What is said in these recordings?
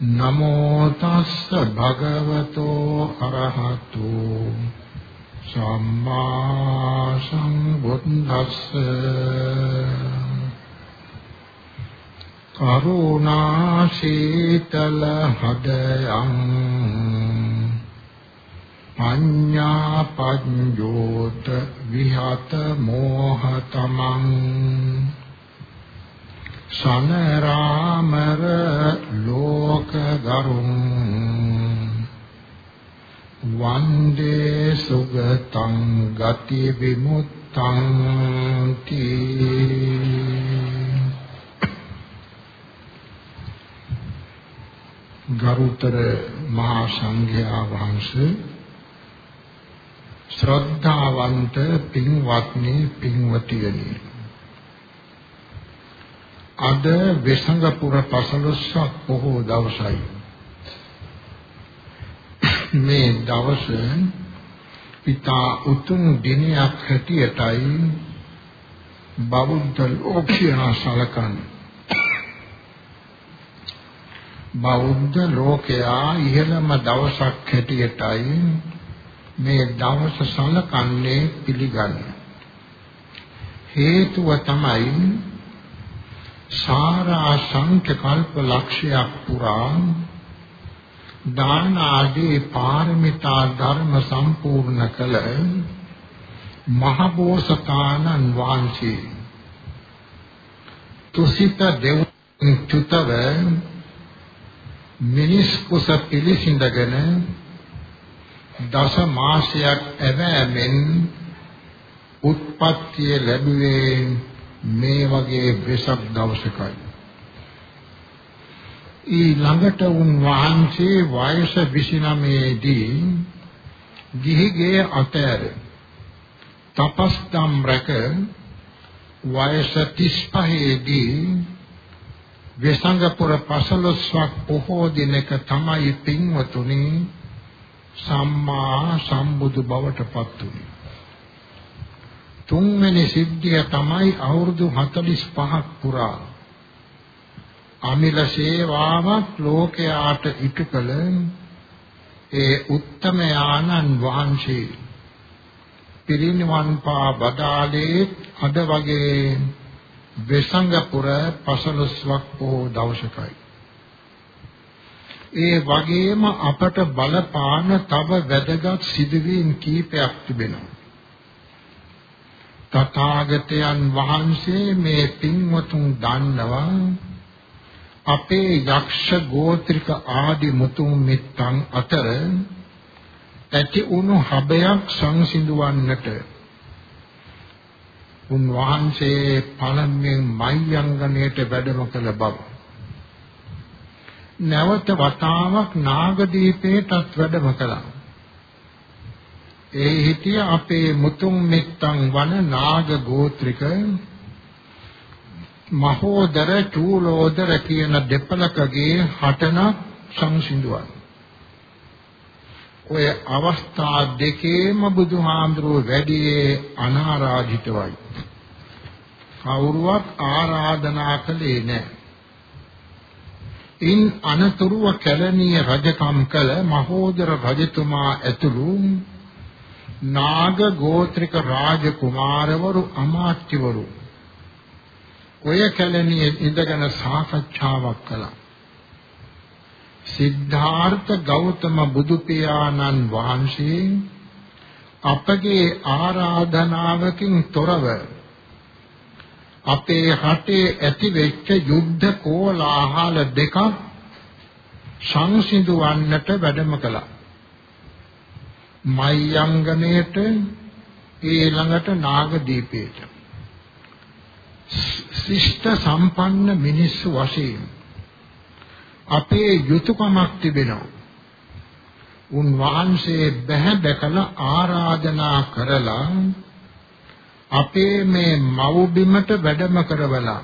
නමෝ තස්ස භගවතු අරහතෝ සම්මා සම්බුද්දස්ස කරුණා සීතල හදයන් පඤ්ඤා පඤ්ඤෝත විහත මෝහතමං සනරාමර ලෝක ගරුං වන්දේ සුගතං ගති විමුක්තං තී ගරුතර මහා සංඝයා වහන්සේ ශ්‍රද්ධාවන්ත පින්වත්නි පින්වතියනි. අද වෙසඟපුර පසළොස්වක් බොහෝ දවසයි මේ දවස පිතා උතුම් දිනයක් හැටියටයි බෞද්ධ ලෝකයා සලකන්නේ බෞද්ධ ලෝකයා ඉහළම දවසක් හැටියටයි මේ දවස සලකන්නේ පිළිගන්න. හේතුව තමයි සාරා සංඛ්‍ය කල්ප ලක්ෂයක් පුරා දාන ආදී පාරමිතා ධර්ම සම්පූර්ණ කළ මහබෝසතාණන් වහන්සේ. තුසිත දෙව් චුතව මිනිස් කුස පිළිසිඳගෙන දස මාසයක් ඇවෑමෙන් උත්පත්තිය ලැබුවේ මේ වගේ වෙසක් දවසකයි. ඊ ළඟට වුන් වහන්සේ වයස 29 දී ගිහිගේ අතර තපස්දම් රැක වයස 35 දී වෙසංගපුර පසළොස්වක් පොහෝ දිනක තමයි පින්වතුනි සම්මා සම්බුදු බවට පත් වුනේ. තුන්වෙනි සිද්ධිය තමයි අවුරුදු 45ක් පුරා. අමිල සේවාවක් ලෝකයාට ඉටු කළ ඒ උත්තම ආනන් වහන්සේ. පිරිනිවන් පා බදාලේ අද වගේ වෙසංගපුර පසළොස්වක් පොහෝ දවසකයි. ඒ වගේම අපට බලපාන තව වැදගත් සිදුවීම් කීපයක් තිබෙනවා. තථාගතයන් වහන්සේ මේ පින්වතුන් දන්නවා අපේ යක්ෂ ගෝත්‍රික ආදි මුතුන් මිත්තන් අතර ඇති වුණු හබයක් සංසිඳවන්නට උන්වහන්සේ පළමුවෙන් මයංගණයට වැඩම කළ බව නැවත වතාවක් නාගදීපේටත් වැඩම කළා. ඒ හිටිය අපේ මුතුන් මෙත්තන් වන නාග ගෝත්‍රික මහෝදර චූලෝදර කියන දෙපළකගේ හටන සංසිඳුවන්. ඔය අවස්ථා දෙකේම බුදුහාඳුරුව වැඩියේ අනාරාධිතවයි. කවුරුවත් ආරාධනා කළේ නැහැ. ඉන් අනතුරුව කැලණිය රජකම් කළ මහෝදර රජතුමා ඇතුළු නාග ගෝත්‍රික රාජ කුමාරවරු අමාත්‍යවරු ඔය කැලණියේ ඉඳගෙන සාකච්ඡාවක් කළා. සිද්ධාර්ථ ගෞතම බුදු පියාණන් වහන්සේ අපගේ ආරාධනාවකින් තොරව අපේ රටේ ඇති වෙච්ච යුද්ධ කෝලාහල දෙකක් සංසිඳවන්නට වැඩම කළා. මයංගණයට ඊළඟට නාගදීපයට. ශිෂ්ට සම්පන්න මිනිස්සු වශයෙන් අපේ යුතුයකමක් තිබෙනවා. උන්වහන්සේ බැහැ දැකලා ආරාධනා කරලා අපේ මේ මව් බිමට වැඩම කරවලා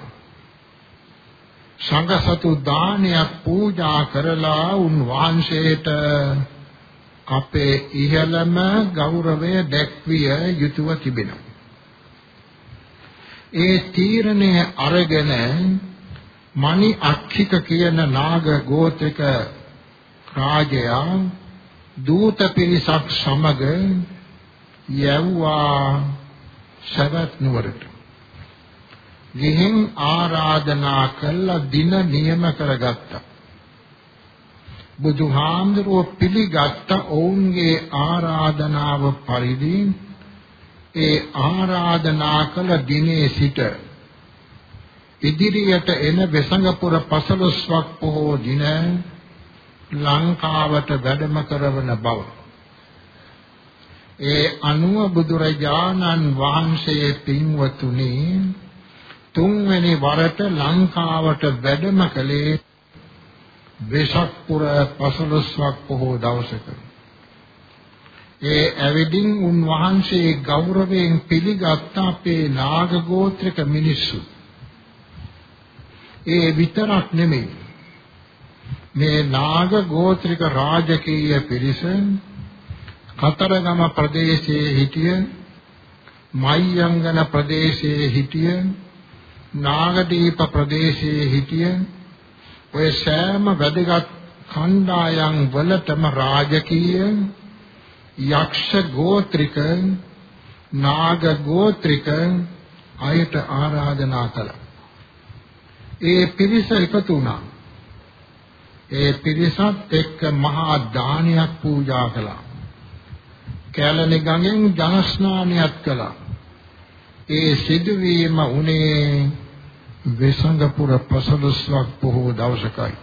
සංඝසතු දානයක් පූජා කරලා උන්වහන්සේට අපේ ඉහළම ගෞරවය දැක්විය යුතුව තිබෙනවා. ඒ තීරණය අරගෙන මණි අක්ඛික කියන නාග ගෝත්‍රික රාජයා දූත පිරිසක් සමග යවුවා සවැත් නුවරට. ගිහින් ආරාධනා කළ දින නියම කරගත්තා. බුදුහාමුදුරුව පිළිගත්ත ඔවුන්ගේ ආරාධනාව පරිදි ඒ ආරාධනා කළ දිනේ සිට ඉදිරියට එන වෙසඟපුර පසළොස්වක් පොහෝ දින ලංකාවට වැඩම කරවන බව. ඒ අනුව බුදුරජාණන් වහන්සේ පින්වතුනි තුන්වෙනි වරට ලංකාවට වැඩම කළේ වෙසක් පුර 15ක් පොහෝ දවසක. ඒ ඇවිදින් උන්වහන්සේ ගෞරවයෙන් පිළිගත් අපේ නාග ගෝත්‍රික මිනිස්සු. ඒ විතරක් නෙමෙයි. මේ නාග ගෝත්‍රික රාජකීය පිරිස කතරගම ප්‍රදේශයේ හිටිය මයංගන ප්‍රදේශයේ හිටිය නාගදීප ප්‍රදේශයේ හිටිය ඔය සෑම වැදගත් කණ්ඩායම් වලටම රාජකීය යක්ෂ ගෝත්‍රික නාග ගෝත්‍රික අයට ආරාධනා කළා. ඒ පිරිස එකතු වුණා. ඒ පිරිසත් එක්ක මහා දානයක් පූජා කළා. කැලණි ගඟෙන් ජල ස්නානයක් කළා. ඒ සිදුවීම උනේ වෙසඟපුර පසළොස්වක් පොහෝ දවසකයි.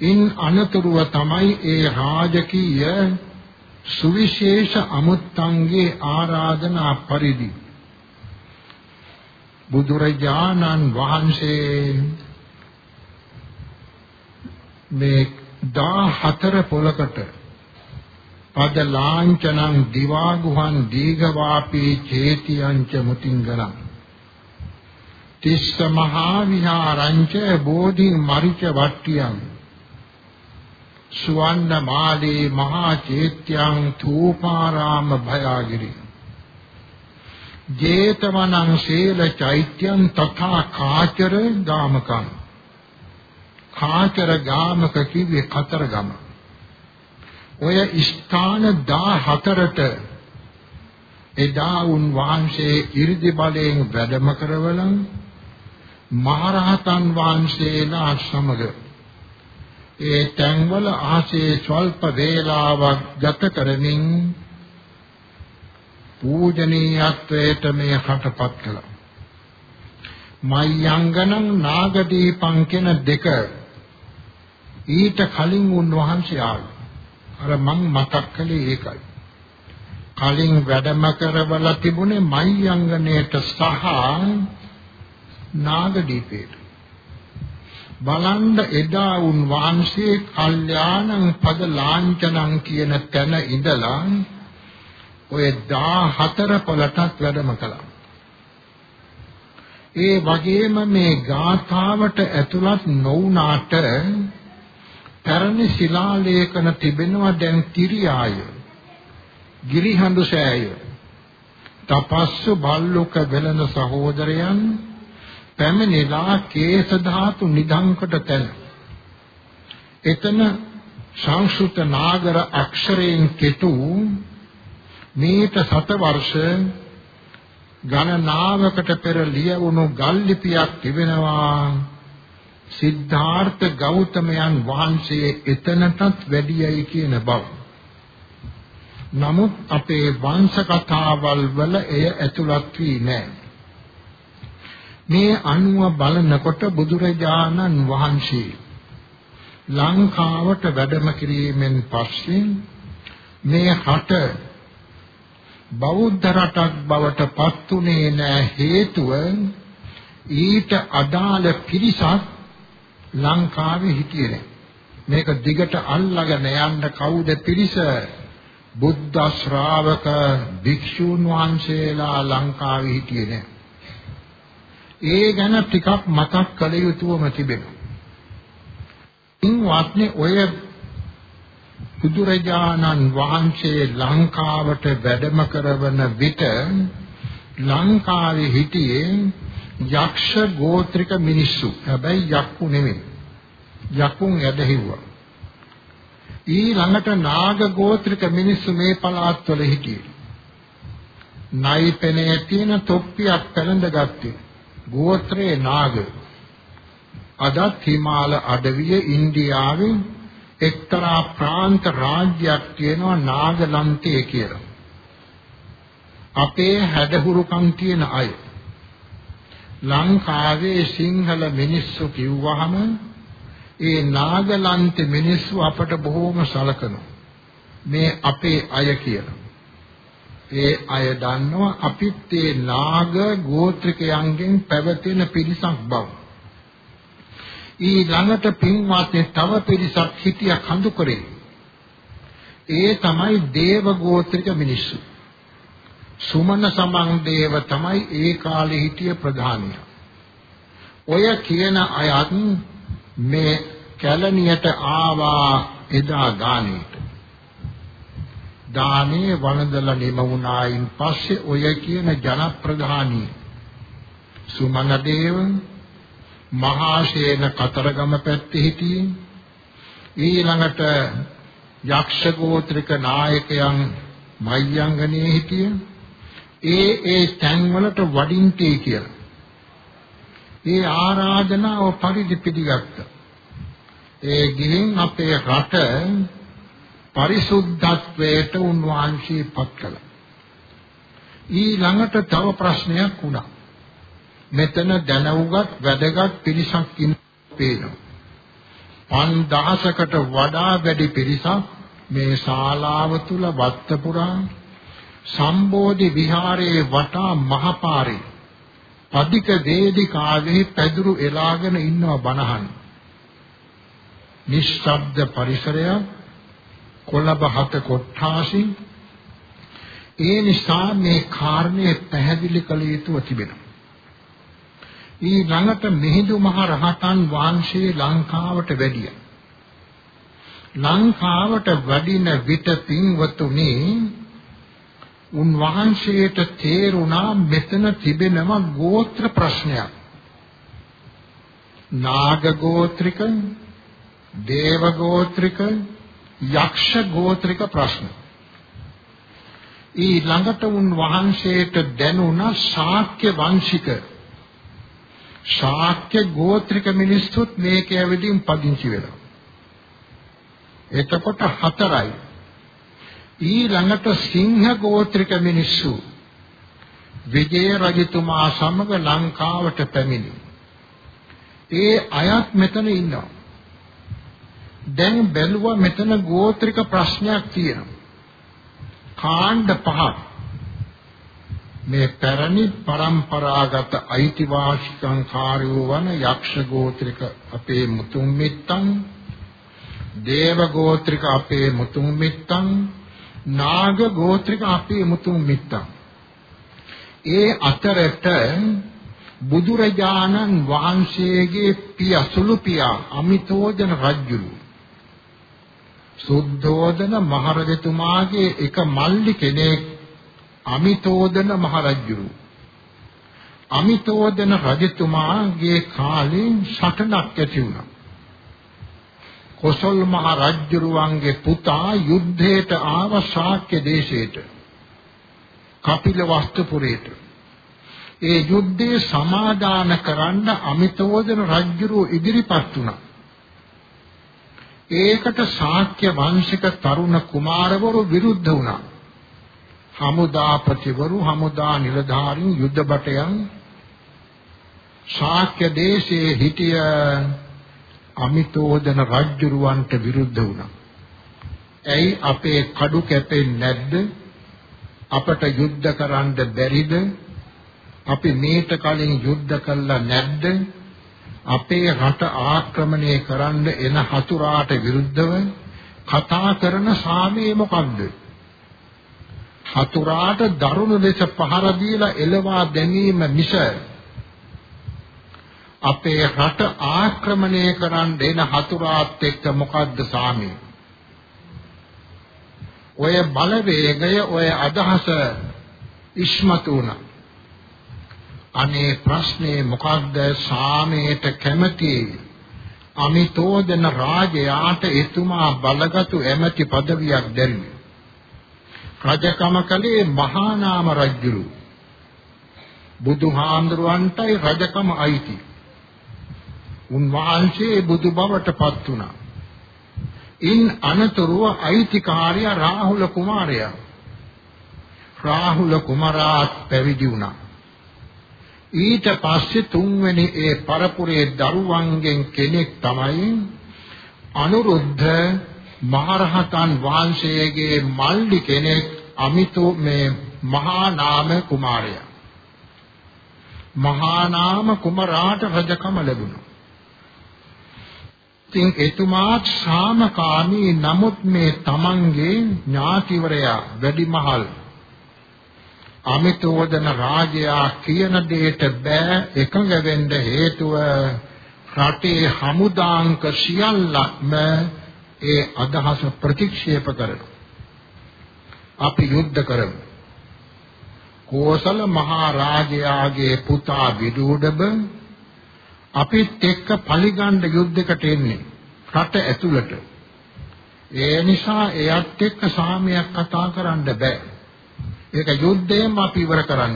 ඉන් අනතුරුව තමයි ඒ රාජකීය සුවිශේෂ අමුත්තන්ගේ ආරාධනා පරිදි බුදුරජාණන් වහන්සේ මේ 14 පොලකට පද ලාංඡනං දිවාගුහං දීඝවාපී චේතියංච මුතිංගලං තිස්ස මහා විහාරංච බෝධි මරිච වට්ටියං. සුවන්න මාලේ මහා චේත්‍යං තූපාරාම භයාගිරි. ජේතවනං සීල චෛත්‍යං තථා කාචර ගාමකං. කාචර ගාමක කිව්වේ කතරගම ඔය ස්ථාන 14ට එදා උන් වහන්සේ 이르දි බලයෙන් වැඩම කරවලන් මහරහතන් වහන්සේලා සමග ඒ තැන්වල ආසේ ස්වල්ප වේලාවක් ගත කරමින් පූජනීයත්වයට මේ හටපත් කළා. මයංගනං නාගදීපං කියන දෙක ඊට කලින් උන්වහන්සේ ආවා. අර මං මතක් කළේ ඒකයි. කලින් වැඩම කරවලා තිබුණේ මයංගනේට සහ නාගදීපේට. බලන්න එදා උන් වහන්සේ කල්යාණං පද ලාංඡනං කියන තැන ඉඳලා ඔය 14 පොලටත් වැඩම කළා. ඒ වගේම මේ ගාථාවට ඇතුළත් නොවුනාට පැරණි ශිලාලේඛන තිබෙනවා දැන් තිරියාය ගිරිහඬු සෑය තපස්සු බල්ලුක වෙලන සහෝදරයන් පැමිණිලා කේස ධාතු නිධංකට තැන එතන සංස්කෘත නාගර අක්ෂරයෙන් කෙටු මේත සත වර්ෂ ගණනාවකට පෙර ලියවුණු ගල් ලිපියක් තිබෙනවා සිද්ධාර්ථ ගෞතමයන් වහන්සේ එතනටත් වැඩියයි කියන බව. නමුත් අපේ වංශ කතාවල් වල එය ඇතුළත් වී නැහැ. මේ අනුව බලනකොට බුදුරජාණන් වහන්සේ ලංකාවට වැඩම කිරීමෙන් පස්සේ මේ රට බෞද්ධ රටක් බවට පත්ුනේ නැ හේතුව ඊට අදාළ පිරිසක් ලංකාවේ හිටියේ නැහැ. මේක දිගට අල්ලගෙන යන්න කවුද පිරිස? බුද්ධ ශ්‍රාවක භික්ෂූන් වහන්සේලා ලංකාවේ හිටියේ නැහැ. ඒ ගැන ටිකක් මතක් කළ යුතුවම තිබෙනවා. ඉන්වත්නේ ඔය බුදුරජාණන් වහන්සේ ලංකාවට වැඩම කරවන විට ලංකාවේ හිටියේ යක්ෂ ගෝත්‍රික මිනිස්සු. හැබැයි යක්කු නෙමෙයි. යකුන් ඇදහිව්වා. ඊළඟට නාග ගෝත්‍රික මිනිස්සු මේ පළාත්වල හිටියේ. නයිපෙනේ තියෙන තොප්පියක් පැලඳගත්තේ. ගෝත්‍රේ නාග. අදත් හිමාල අඩවිය ඉන්දියාවේ එක්තරා ප්‍රාන්ත රාජ්‍යයක් තියෙනවා නාගලන්තය කියලා. අපේ හැඩහුරුකම් තියෙන අය ලංකාවේ සිංහල මිනිස්සු කිව්වහම ඒ නාගලන්ත මිනිස්සු අපට බොහෝම සලකනවා. මේ අපේ අය කියලා. ඒ අය දන්නවා අපිත් ඒ නාග ගෝත්‍රිකයන්ගෙන් පැවතෙන පිරිසක් බව. ඊළඟට පින්වත්නි තව පිරිසක් හිටිය කඳු කරේ. ඒ තමයි දේව ගෝත්‍රික මිනිස්සු. සුමන සමන් දේව තමයි ඒ කාලේ හිටිය ප්‍රධානියා. ඔය කියන අයත් මේ කැලණියට ආවා එදා දානෙට. දානේ වළඳලා නිම වුණායින් පස්සේ ඔය කියන ජනප්‍රධානී සුමන දේව මහාශේන කතරගම පැත්තේ හිටියේ. ඊළඟට යක්ෂ ගෝත්‍රික නායකයන් මයංගනේ හිටියේ. ඒ ඒ තැන්වලට වඩින්ටේ කියලා. ඒ ආරාධනාව පරිදි පිළිගත්තා. ඒ ගිහින් අපේ රට පරිසුද්ධත්වයට උන්වහන්සේ පත් කළා. ඊළඟට තව ප්‍රශ්නයක් වුණා. මෙතන දැනුගත් වැදගත් පිරිසක් ඉන්න පේනවා. 5000කට වඩා වැඩි පිරිසක් මේ ශාලාව තුල වත්ත පුරා සම්බෝධි විහාරයේ වටා මහපාරේ පදික වේදිකාවේ පැදුරු එලාගෙන ඉන්නවා බණහන්. නිශ්ශබ්ද පරිසරයක් කොළඹ හත කොට්ටාසි ඒ නිසා මේ කාරණේ පැහැදිලි කළ යුතුව තිබෙනවා. ඊළඟට මිහිඳු මහ රහතන් වහන්සේ ලංකාවට වැඩියා. ලංකාවට වඩින විට පින්වතුනි උන්වහන්සේට තේරුණා මෙතන තිබෙනවා ගෝත්‍ර ප්‍රශ්නයක්. නාග ගෝත්‍රික, දේව ගෝත්‍රික, යක්ෂ ගෝත්‍රික ප්‍රශ්න. ඊළඟට උන්වහන්සේට දැනුණා ශාක්‍ය වංශික ශාක්‍ය ගෝත්‍රික මිනිස්සුත් මේක ඇවිදින් පදිංචි වෙනවා. එතකොට හතරයි. ඊළඟට සිංහ ගෝත්‍රික මිනිස්සු විජය රජතුමා සමග ලංකාවට පැමිණි. ඒ අයත් මෙතන ඉන්නවා. දැන් බැලුවා මෙතන ගෝත්‍රික ප්‍රශ්නයක් තියෙනවා. කාණ්ඩ පහක් මේ පැරණි પરම්පරාගත අයිතිවාසිකම් කාර්යෝ වන යක්ෂ ගෝත්‍රික අපේ මුතුන් මිත්තන් දේව ගෝත්‍රික අපේ මුතුන් මිත්තන් නාග ගෝත්‍රික අපේ මුතුන් මිත්තන් ඒ අතරට බුදුරජාණන් වහන්සේගේ පියසුළු පියා අමිතෝජන රජුරු සුද්ධෝදන මහරජතුමාගේ එක මල්ලි කෙනෙක් අමිතෝදන මහරජුරු අමිතෝදන රජතුමාගේ කාලේ සටනක් ඇති වුණා. කොසල් මහ රජුරුවන්ගේ පුතා යුද්ධයට ආව ශාක්‍ය දේශයට. කපිල වස්තුපුරයට. ඒ යුද්ධේ සමාදාන කරන්න අමිතෝදන රජුරෝ ඉදිරිපත් වුණා. ඒකට ශාක්‍ය වංශික තරුණ කුමාරවරු විරුද්ධ වුණා. හමුදාපතිවරු හමුදා නිලධාරීන් යුද්ධ බටයන් ශාක්‍ය දේශයේ හිටිය අමිතෝදන රජුරවන්ට විරුද්ධ වුණා. ඇයි අපේ කඩු කැපෙන්නේ නැද්ද? අපට යුද්ධ කරන්න බැරිද? අපි මේට කලින් යුද්ධ කළා නැද්ද? අපේ රට ආක්‍රමණය කරන්න එන හතුරාට විරුද්ධව කතා කරන සාමයේ මොකද්ද? හතුරාට දරුණු ලෙස පහර දීලා එළවා දැමීම මිස අපේ රට ආක්‍රමණය කරන්න එන හතුරාත් එක්ක මොකද්ද සාමය? ඔය බලවේගය ඔය අදහස ඉස්මතු වුණා. අනේ ප්‍රශ්නේ මොකක්ද සාමයට කැමති අමිතෝදන රාජයාට එතුමා බලගත්ු ඇමති পদවියක් දැරිවේ. රජකම කලේ මහා නාම රජුරු. බුදුහාඳුරවන්ටයි රජකම අයිති. උන්වහන්සේ බුදු බවට පත් වුණා. ඉන් අනතුරුව අයිතිකාරය රාහුල කුමාරයා. රාහුල කුමාරාත් පැවිදි වුණා. ඊට පස්සේ තුන්වෙනි ඒ පරපුරේ දරුවන්ගෙන් කෙනෙක් තමයි අනුරුද්ධ මහරහතන් වහන්සේගේ මල්ලි කෙනෙක් අමිතු මේ මහා නාම කුමාරයා. මහා නාම කුමරාට රජකම ලැබුණා. ඉතින් එතුමාත් සාමකාමී නමුත් මේ තමන්ගේ ඥාතිවරයා වැඩිමහල් අමිතෝදන රාජයා කියන දෙයට බෑ එකඟ වෙන්න හේතුව රටේ හමුදාංක සියල්ලක්ම ඒ අදහස ප්‍රතික්ෂේප කරනවා. අපි යුද්ධ කරමු. කෝසල මහා රාජයාගේ පුතා විදුඩබ අපිත් එක්ක පලිගණ්ඩ යුද්ධයකට එන්නේ රට ඇතුළට. ඒ නිසා එයත් එක්ක සාමයක් කතා කරන්න බෑ. ඒක යුද්ධයෙන් අපි ඉවර කරන්න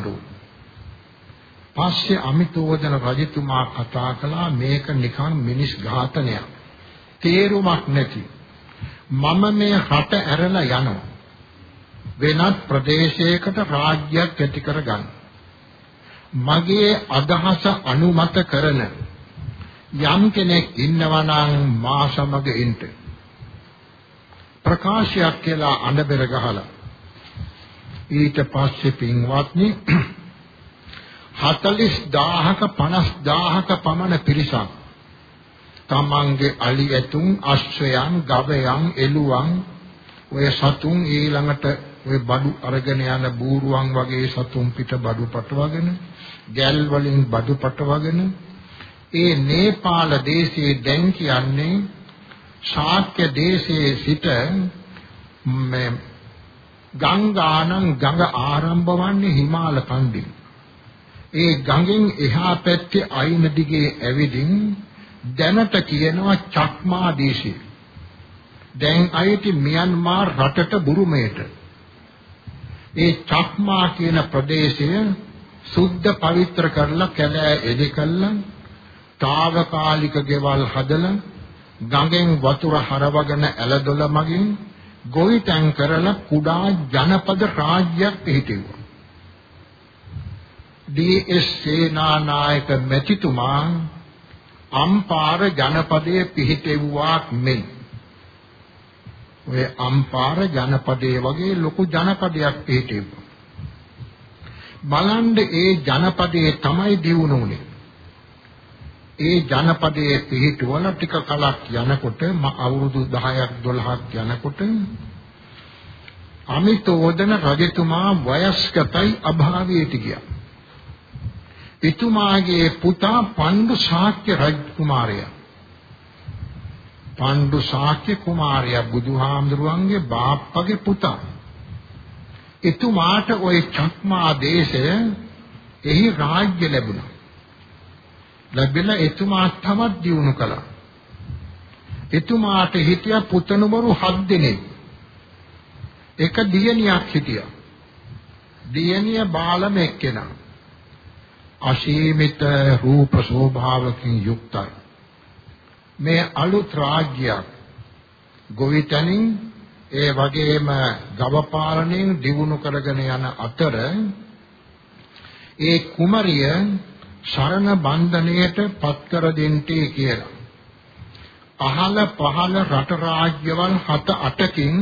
පස්සේ අමිතෝදන රජතුමා කතා කළා මේක නිකන් මිනිස් ඝාතනයක්. තේරුමක් නැති. මම මේ රට ඇරලා යනවා. වෙනත් ප්‍රදේශයකට රාජ්‍යයක් ඇති කරගන්න. මගේ අදහස අනුමත කරන යම් කෙනෙක් ඉන්නවා නම් මා සමග ඉන්න. ප්‍රකාශයක් කියලා අඬබෙර ගහලා ඊට පස්සේ පින්වත්නි 40000ක 50000ක පමණ පිරිසක්. තමන්ගේ අලි ඇතුන් අශ්වයන් ගවයන් එළුවන් ඔය සතුන් ඊළඟට ඔය බඩු අරගෙන යන බූරුවන් වගේ සතුන් පිට බඩු පටවගෙන ගැල් වලින් බඩු පටවගෙන ඒ නේපාල දේශයේ දැන් කියන්නේ ශාක්‍ය දේශයේ සිට මේ ගංගානම් ගඟ ආරම්භ වන්නේ හිමාල කන්දෙන්. ඒ ගඟෙන් එහා පැත්තේ අයින දිගේ ඇවිදින් දැනට කියනවා චක්මා දේශය. දැන් අයිති මියන්මාර් රටට බුරුමයට. ඒ චක්මා කියන ප්‍රදේශය සුද්ධ පවිත්‍ර කරලා කැලෑ එලි කළා తాවකාලික ගෙවල් හදලා ගඟෙන් වතුර හරවගෙන ඇලදොල මගින් ගොවිතැන් කරලා කුඩා ජනපද රාජ්‍යයක් පිහිටෙව්වා. ඩී.එස්. සේනානායක මැතිතුමා අම්පාර ජනපදයේ පිහිටෙව්වා මෙන්. ඔය අම්පාර ජනපදයේ වගේ ලොකු ජනපදයක් පිහිටෙව්වා. බලන්න ඒ ජනපදයේ තමයි දිනුනේ. ඒ ජනපදයේ පිහිටුවන ටික කලක් යනකොට අවුරුදු 10ක් 12ක් යනකොට අමිතෝදන රජතුමා වයස්ගතයි අභාවයට ගියා. එතුමාගේ පුතා පණ්ඩු ශාක්‍ය රජකුමාරයා. පණ්ඩු ශාක්‍ය කුමාරයා බුදුහාමුදුරුවන්ගේ බාප්පගේ පුතා. එතුමාට ওই චක්මා දේශය එහි රාජ්‍ය ලැබුණා. ලැබෙලා එතුමා තවත් දියුණු කළා. එතුමාට හිටිය පුතණුවරු හත් දෙනෙක්. එක දියණියක් හිටියා. දියණිය බාලම එක්කෙනා. අසීමිත රූප ස්වභාවකින් යුක්තයි. මේ අලුත් රාජ්‍යයක් ගොවිතැනින් ඒ වගේම ගව පාලනයෙන් දිනු කරගෙන යන අතර ඒ කුමරිය ශරණ බන්ධණයට පත් කර දෙන්ටේ කියලා. අහල පහල රට රාජ්‍යවල් 7-8කින්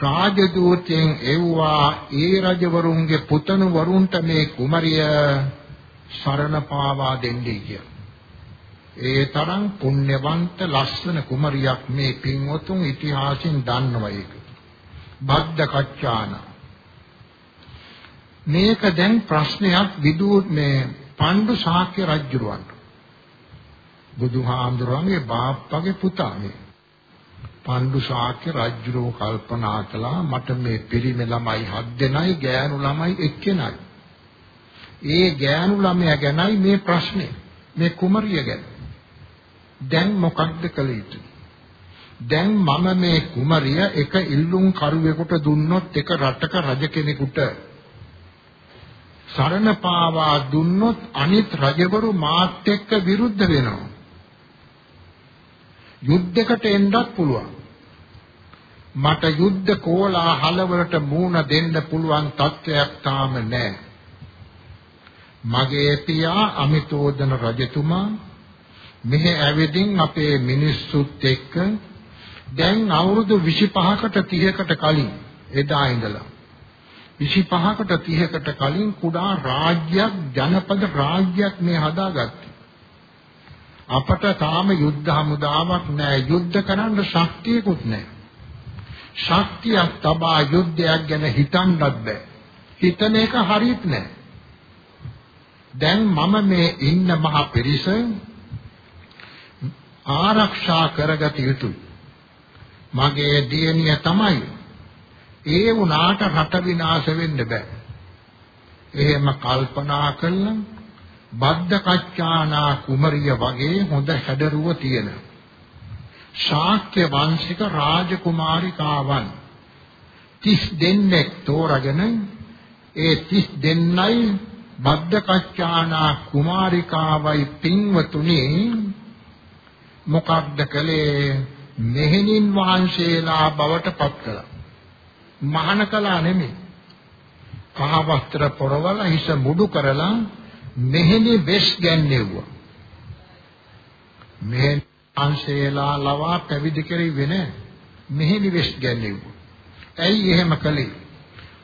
රාජදූතයන් එව්වා ඒ රජවරුන්ගේ පුතණු වරුන්ට මේ කුමරිය සරණ පාවා දෙන්නේ කියලා. ඒ තරම් පුණ්‍යවන්ත ලස්සන කුමරියක් මේ පින්වතුන් ඉතිහාසයෙන් දන්නවා ඒක. බද්ද කච්චාන. මේක දැන් ප්‍රශ්නයක් විදු මේ පණ්ඩු ශාක්‍ය රජුරවන්ට. බුදුහාමුදුරන්ගේ බාප්පගේ පුතා මේ. පණ්ඩු ශාක්‍ය රජුරෝ කල්පනා කළා මට මේ පිරිමි ළමයි හත් දෙනයි ගෑනු ළමයි එක්කෙනයි. ඒ ගෑනු ළමයා ගැනයි මේ ප්‍රශ්නේ. මේ කුමරිය ගැන. දැන් මොකක්ද කළ යුතුයි? දැන් මම මේ කුමරිය එක ඉල්ලුම් කරුවෙකුට දුන්නොත් එක රටක රජ කෙනෙකුට සරණ පාවා දුන්නොත් අනිත් රජවරු මාත් එක්ක විරුද්ධ වෙනවා. යුද්ධයකට එන්නත් පුළුවන්. මට යුද්ධ කෝලාහලවලට මූණ දෙන්න පුළුවන් තත්ත්වයක් තාම නැහැ. මගේ පියා අමිතෝදන රජතුමා මෙහි ඇවිදින් අපේ මිනිස්සුත් එක්ක දැන් අවුරුදු 25කට 30කට කලින් එදා ඉඳලා 25කට 30කට කලින් කුඩා රාජ්‍යයක් ජනපද රාජ්‍යයක් මේ හදාගත්තා. අපට තාම යුද්ධ හමුදාවක් නැහැ. යුද්ධ කරන්න ශක්තියකුත් නැහැ. ශක්තියක් තබා යුද්ධයක් ගැන හිතන්නත් බෑ. හිතන එක හරියත් නැහැ. දැන් මම මේ ඉන්න මහ පිරිස ආරක්ෂා කරගත යුතුයි. මගේ දියණිය තමයි. ඒ වුණාට රට විනාශ වෙන්න බෑ. එහෙම කල්පනා කළා බද්දකච්චානා කුමරිය වගේ හොඳ හැඩරුව තියෙන ශාක්‍ය වංශික රාජකුමාරිකාවන් 30 දෙනෙක් තෝරාගෙන ඒ 30 දෙන්නයි බද්දකච්චානා කුමාරිකාවයි පින්වතුනි මොකක්ද කළේ මෙහෙණින් වහන්සේලා බවට පත් කළා. මහාන කළා නෙමෙයි. කහ වස්ත්‍ර පොරවල හිස මුඩු කරලා මෙහෙණි වෙස් ගැන්නෙව්වා. මෙහෙණි වහන්සේලා ලවා පැවිදි කෙරෙන්නේ නැහැ. මෙහෙණි වෙස් ගැන්නෙව්වා. ඇයි එහෙම කළේ?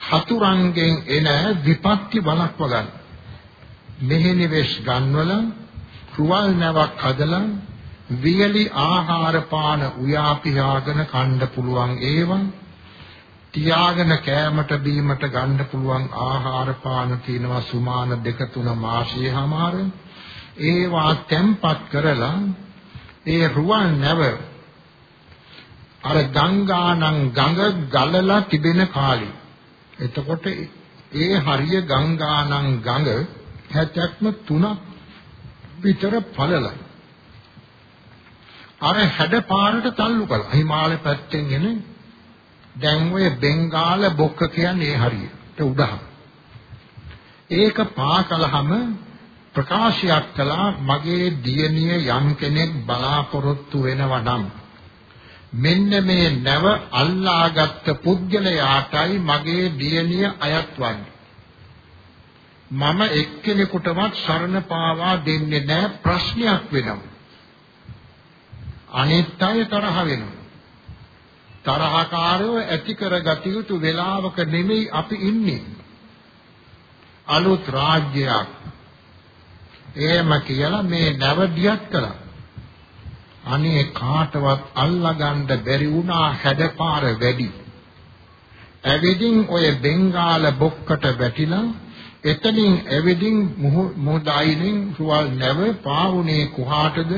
හතුරන්ගෙන් එන විපත්ති වළක්ව ගන්න. මෙහෙණි වෙස් ගන්නවල රුවල් නැවක් හදලා වියලි ආහාර පාන උයා පියාගෙන කන්න පුළුවන් ඒවා තියාගෙන කෑමට බීමට ගන්න පුළුවන් ආහාර පාන තියෙනවා සුමාන දෙක තුන මාසෙහමාර ඒවා තැම්පත් කරලා ඒ රුවන් නැව අර ගංගානම් ගඟ ගලලා තිබෙන කාලේ. එතකොට ඒ හරිය ගංගානම් ගඟ හැතැක්ම තුනක් විතර පළලයි අර හැඩ පාරට තල්ලු කළා. හිමාලය පැත්තෙන් එන දැන් ඔය බෙන්ගාල බොක්ක කියන්නේ ඒ හරියට උඩහ. ඒක පා කළාම ප්‍රකාශයක් කළා මගේ දියණිය යම් කෙනෙක් බලාපොරොත්තු වෙනවා නම් මෙන්න මේ නැව අල්ලාගත් පුද්ගලයාටයි මගේ දියණිය අයත් වන්නේ. මම එක්කෙනෙකුටවත් සරණ පාවා දෙන්නේ නැහැ ප්‍රශ්නයක් වෙනවා. අනිත් අය තරහ වෙනවා. තරහකාරයෝ ඇති කරගත යුතු වෙලාවක නෙමෙයි අපි ඉන්නේ. අලුත් රාජ්‍යයක්. එහෙම කියලා මේ නැවදියත් කළා. අනේ කාටවත් අල්ලගන්න බැරි වුණා හැඩපාර වැඩි. ඇවිදින් ඔය බෙන්ගාල බොක්කට වැටිලා එතනින් ඇවිදින් මුහුදායිනෙන් රුවල් නැව පාවුනේ කුහාටද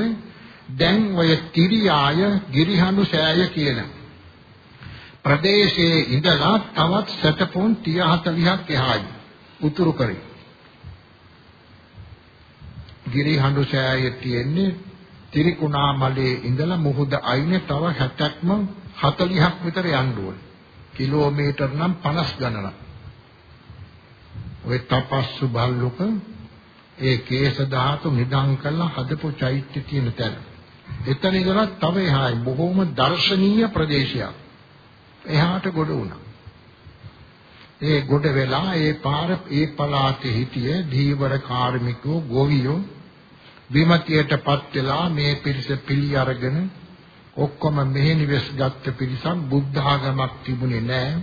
දැන් ඔය තිරියාය ගිරිහඬු සෑය කියන ප්‍රදේශයේ ඉඳලා තවත් සතපොන් 30 40ක් එහායි. උතුරු කරේ. ගිරිහඬු සෑය තියෙන්නේ තිරිකුණාමලේ ඉඳලා මුහුද අයිනේ තව 60ක්ම 40ක් විතර යන්න ඕනේ. කිලෝමීටර් නම් 50 ගණනක්. ඔය තපස්සු බල්ලුක ඒ කේශ ධාතු නිදන් කරලා හදපු චෛත්‍ය තියෙන තැන. එතන ඉඳලා තව එහායි. බොහොම දර්ශනීය ප්‍රදේශයක්. එහාට ගොඩ වුණා. ඒ ගොඩ වෙලා ඒ පාර ඒ පළාතේ හිටිය ධීවර කාර්මිකෝ ගෝවියෝ විමතියටපත් වෙලා මේ පිරිස පිළි අරගෙන ඔක්කොම මෙහි නිවෙස් ගත්ත පිරිසක් බුද්ධ ආගමක් තිබුණේ නැහැ.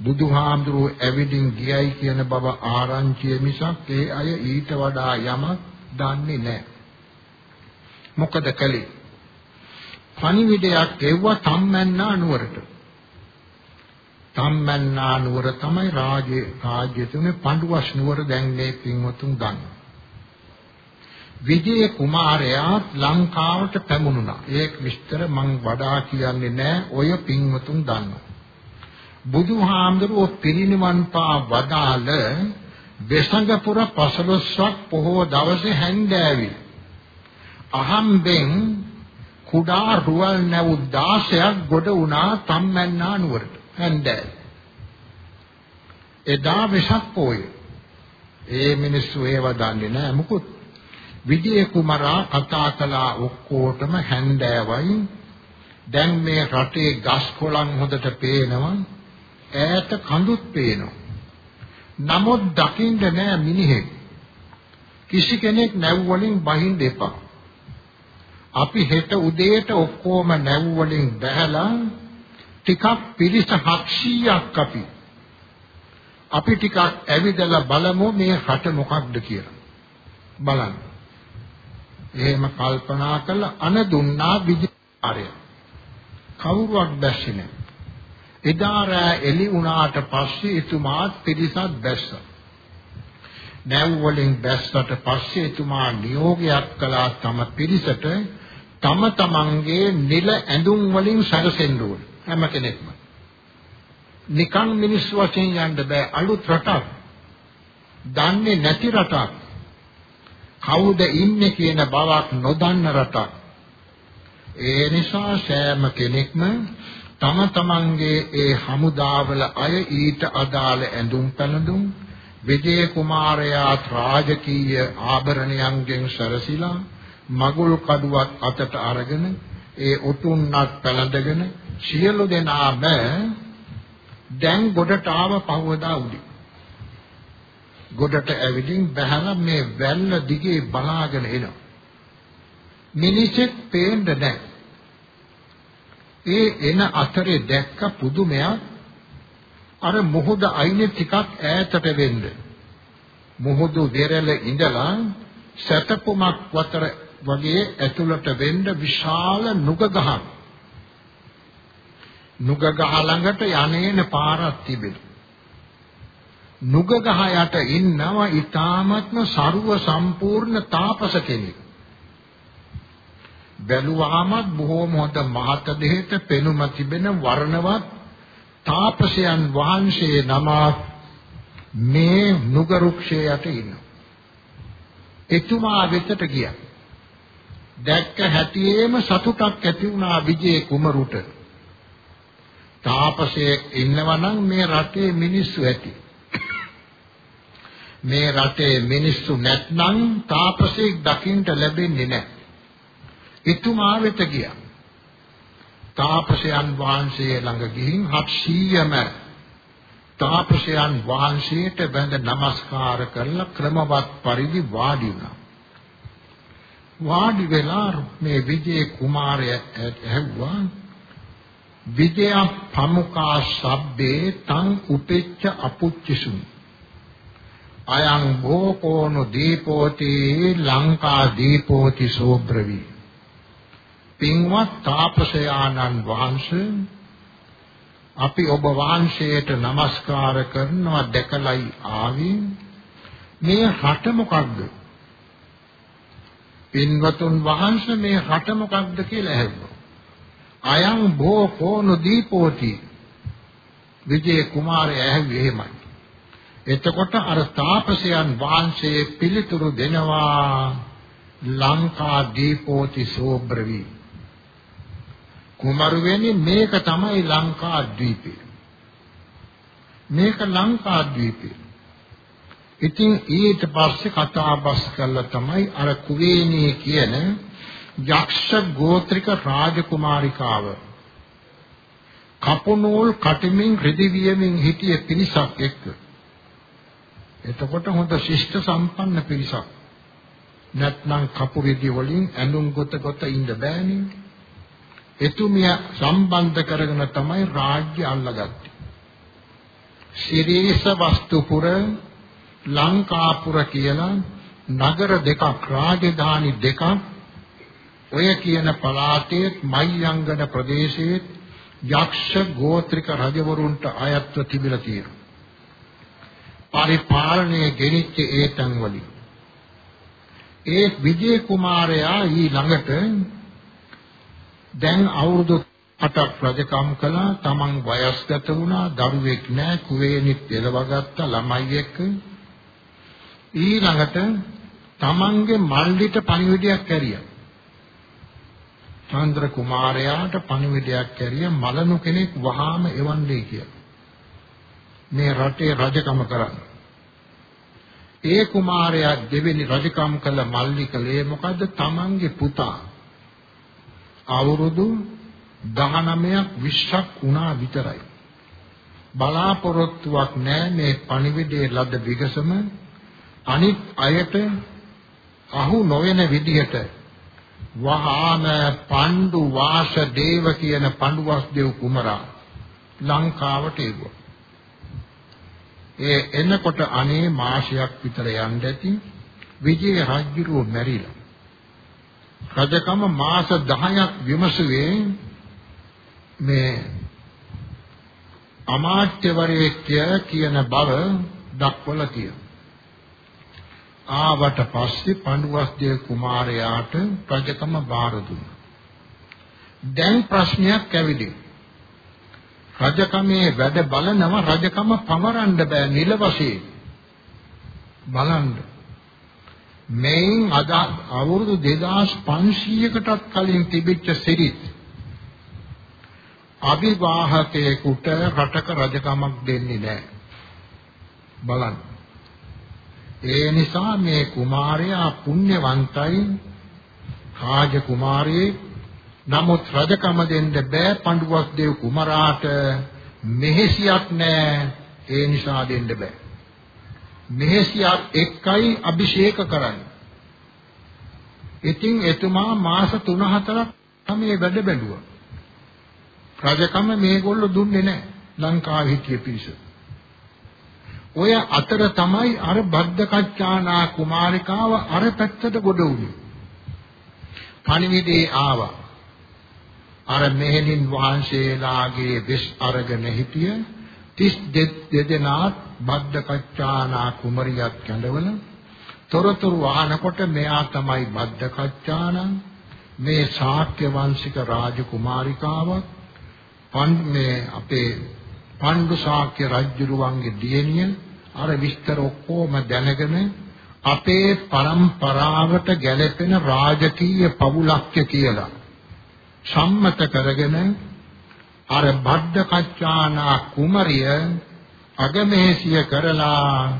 බුදුහාමුදුරුව ඇවිදින් ගියයි කියන බව ආරංචිය මිසක් ඒ අය ඊට වඩා යමක් දන්නේ නැහැ. මොකද කලේ? පණිවිඩයක් එව්වා තම්මැන්නා නුවරට. තම්මැන්නා නුවර තමයි රාජ්‍ය රාජ්‍ය තුනේ පඬුවස් නුවර දැන් මේ පින්වතුන් ගන්නවා. විජය කුමාරයා ලංකාවට පැමුණුණා. ඒක විස්තර මම වඩා කියන්නේ නැහැ. ඔය පින්වතුන් දන්නවා. බුදුහාමුදුරුවෝ පිරිනිවන් පා වදාළ වෙසඟපුර පසළොස්වක් පොහෝ දවසේ හැන්දෑවි. අහම්බෙන් කුඩා රුවල් නැවු 16ක් ගොඩ වුණා තම්මැන්නා නුවරට. හැන්දෑවි. එදා වෙසක් පොය. ඒ මිනිස්සු ඒව දන්නේ නැහැ මුකුත්. විජය කුමාරා කතා කළා ඔක්කොටම හැන්දෑවයි. දැන් මේ රටේ ගස් කොළන් හොදට පේනවා. ඈත කඳුත් පේනවා. නමුත් දකින්න නෑ මිනිහෙක්. කිසි කෙනෙක් නැව් වලින් බහින්න එපා. අපි හෙට උදේට ඔක්කොම නැව් වලින් බැහැලා ටිකක් පිරිස 700ක් අපි අපි ටිකක් ඇවිදලා බලමු මේ රට මොකක්ද කියලා. බලන්න. එහෙම කල්පනා කළා අන දුන්නා විජාරය. කවුරුවක් දැස්සේ නැහැ. එදා රෑ එළි වුණාට පස්සේ එතුමාත් පිරිසක් බැස්සා. නැව් වලින් බැස්සට පස්සේ එතුමා නියෝගයක් කළා තම පිරිසට තම තමන්ගේ නිල ඇඳුම් වලින් සැරසෙන්න ඕන හැම කෙනෙක්ම. නිකන් මිනිස්සු වශයෙන් යන්න බෑ අලුත් රටක්. දන්නේ නැති රටක්. කවුද ඉන්නේ කියන බවක් නොදන්න රටක්. ඒ නිසා සෑම කෙනෙක්ම තම තමන්ගේ ඒ හමුදාවල අය ඊට අදාළ ඇඳුම් පැළඳුම් විජය කුමාරයා රාජකීය ආභරණයන්ගෙන් සැරසිලා මගුල් කඩුවක් අතට අරගෙන ඒ උතුම්නක් පැළඳගෙන සියලු දෙනාම දැන් ගොඩට ආව පහවදා උදේ ගොඩට ඇවිදින් බහැලා මේ වැල්ල දිගේ බලාගෙන එනවා මිනිසෙක් පේන්න නැහැ ඒ එන අතරේ දැක්ක පුදුමයක් අර මොහොත අයිනේ ටිකක් ඈතට වෙන්න. මොහොත වෙරළ ඉඳලා සතපුමක් වතර වගේ ඇතුළට වෙන්න විශාල නුග ගහක්. නුග ගහ ළඟට යන්නේන පාරක් තිබෙනවා. නුග ගහ යට ඉන්නව ඊ타මත්ම ਸਰව සම්පූර්ණ තාපස කෙනෙක්. බැලුවාමත් බොහෝම හොඳ මහත දෙහෙත පෙනුම තිබෙන වර්ණවත් තාපසයන් වහන්සේ නම මේ නුග රුක්ෂයේ යට ඉන්නවා. එතුමා වෙතට ගියා. දැක්ක හැටියේම සතුටක් ඇති වුණා විජේ කුමරුට. තාපසයෙක් ඉන්නවනම් මේ රටේ මිනිස්සු ඇති. මේ රටේ මිනිස්සු නැත්නම් තාපසයෙක් දකින්න ලැබෙන්නේ නැහැ. එතුමා වෙත ගියා. තාපසයන් වහන්සේ ළඟ ගිහින් 700ම තාපසයන් වහන්සේට බඳ নমස්කාර කරලා ක්‍රමවත් පරිදි වාඩි වුණා. වාඩි වෙලා මේ විජේ කුමාරය ඇහුවා විජය පමුකා සබ්බේ තං උපෙච්ච අපුච්චසුන් අයං භෝකෝනු දීපෝති ලංකා දීපෝති සෝබ්‍රවී. පින්වත් තාපසයාණන් වහන්සේ අපි ඔබ වහන්සේට নমස්කාර කරනවා දැකලයි ආවේ. මේ රට මොකක්ද පින්වතුන් වහන්සේ මේ රට මොකක්ද කියලා ඇහුවා. අයං භෝ කෝන දීපෝති විජේ කුමාරයා ඇහුවේ එහෙමයි එතකොට අර තාපසයන් වහන්සේ පිළිතුරු දෙනවා ලංකා දීපෝති සෝබ්‍රවී කුමරු වෙන්නේ මේක තමයි ලංකා ද්වීපය. මේක ලංකා ද්වීපය. ඉතින් ඊට පස්සේ කතා බස් කළා තමයි අර කුවේණී කියන යක්ෂ ගෝත්‍රික රාජකුමාරිකාව. කපුනෝල් කටමින් රිදිවියමින් හිටිය පිරිසක් එක්ක. එතකොට හොඳ ශිෂ්ට සම්පන්න පිරිසක්. නැත්නම් කපුරිදි වලින් ඇඳුම් ගොත ගොත ඉන්න බෑනේ. එතුමිය සම්බන්ධ කරගෙන තමයි රාජ්‍ය අල්ලගත්තේ. ශිරීෂ වස්තුපුර ලංකාපුර කියලා නගර දෙකක් රාජධානි දෙකක් ඔය කියන පළාතේ මයංගන ප්‍රදේශයේ යක්ෂ ගෝත්‍රික රජවරුන්ට අයත්ව තිබිලා තියෙනවා. පරිපාලනයේ ගෙනිච්ච ඒ තන් වලින් ඒ විජේ කුමාරයා ඊ ළඟට දැන් අවුරුදු 8ක් රජකම් කළා. තමන් වයස්ගත වුණා. දරුවෙක් නැහැ කුවේනිත් පෙරවගත්ත ළමයි එක්ක. ඊළඟට තමන්ගේ මල්ලිට පණිවිඩයක් ඇරියා. චන්ද්‍ර කුමාරයාට පණිවිඩයක් ඇරිය මලනු කෙනෙක් වහාම එවන්නේ කියලා. මේ රටේ රජකම කරන්න. ඒ කුමාරයා දෙවෙනි රජකම් කළ මල්ලිකලේ මොකද්ද? තමන්ගේ පුතා අවුරුදු 19ක් 20ක් වුණා විතරයි. බලාපොරොත්තුවක් නැහැ මේ පණිවිඩයේ ලද විගසම අනිත් අයට අහු නොවන විදිහට වහාම පණ්ඩු වාස දේව කියන පණ්ඩුවස් දේව කුමරා ලංකාවට එවුවා. ඒ එනකොට අනේ මාසයක් විතර යන්න ඇති විජය රජුරෝ මැරිලා. රජකම මාස 10ක් විමසුවේ මේ අමාත්‍යවරයෙක් කියන බව දක්වලා තියෙනවා. ආවට පස්සේ පඬුවස්දේ කුමාරයාට රජකම බාර දුන්නා. දැන් ප්‍රශ්නයක් ඇවිදින්. රජකමේ වැඩ බලනව රජකම පවරන්න බෑ නිල වශයෙන්. බලන්න. මේන් අද අවුරුදු 2500කටත් කලින් තිබිච්ච සිරිත් අභිවාහකයෙකුට රටක රජකමක් දෙන්නේ නැහැ. බලන්න. ඒ නිසා මේ කුමාරයා පුණ්‍යවන්තයි. රාජ කුමාරයේ නමුත් රජකම දෙන්න බෑ පඬුවක් දේව කුමරාට. මෙහෙසියක් නෑ. ඒ නිසා දෙන්න බෑ. මෙහෙසියක් එක්කයි අභිෂේක කරන්නේ. ඉතින් එතුමා මාස 3-4ක් තමයි වැඩ බැලුවා. රජකම මේගොල්ලෝ දුන්නේ නෑ ලංකාවේ හිටිය පිරිස. ඔය අතර තමයි අර බද්දකච්චානා කුමාරිකාව අර පැත්තට ගොඩ වුණේ. පණිවිඩේ ආවා. අර මෙහෙණින් වහන්සේලාගේ වෙස් අරගෙන හිටිය 32 දෙනා බද්දකච්චානා කුමරියක් කැඳවල තොරතුරු අහනකොට මෙයා තමයි බද්දකච්චානා මේ ශාක්‍ය වංශික රාජකුමාරිකාවක් පන් මේ අපේ පණ්ඩු ශාක්‍ය රජුරුවන්ගේ දියණිය අර විස්තර ඔක්කොම දැනගෙන අපේ પરම්පරාවට ගැලපෙන රාජකීය පවුලක්ය කියලා සම්මත කරගෙන අර බද්දකච්චානා කුමරිය අගමේසිය කරලා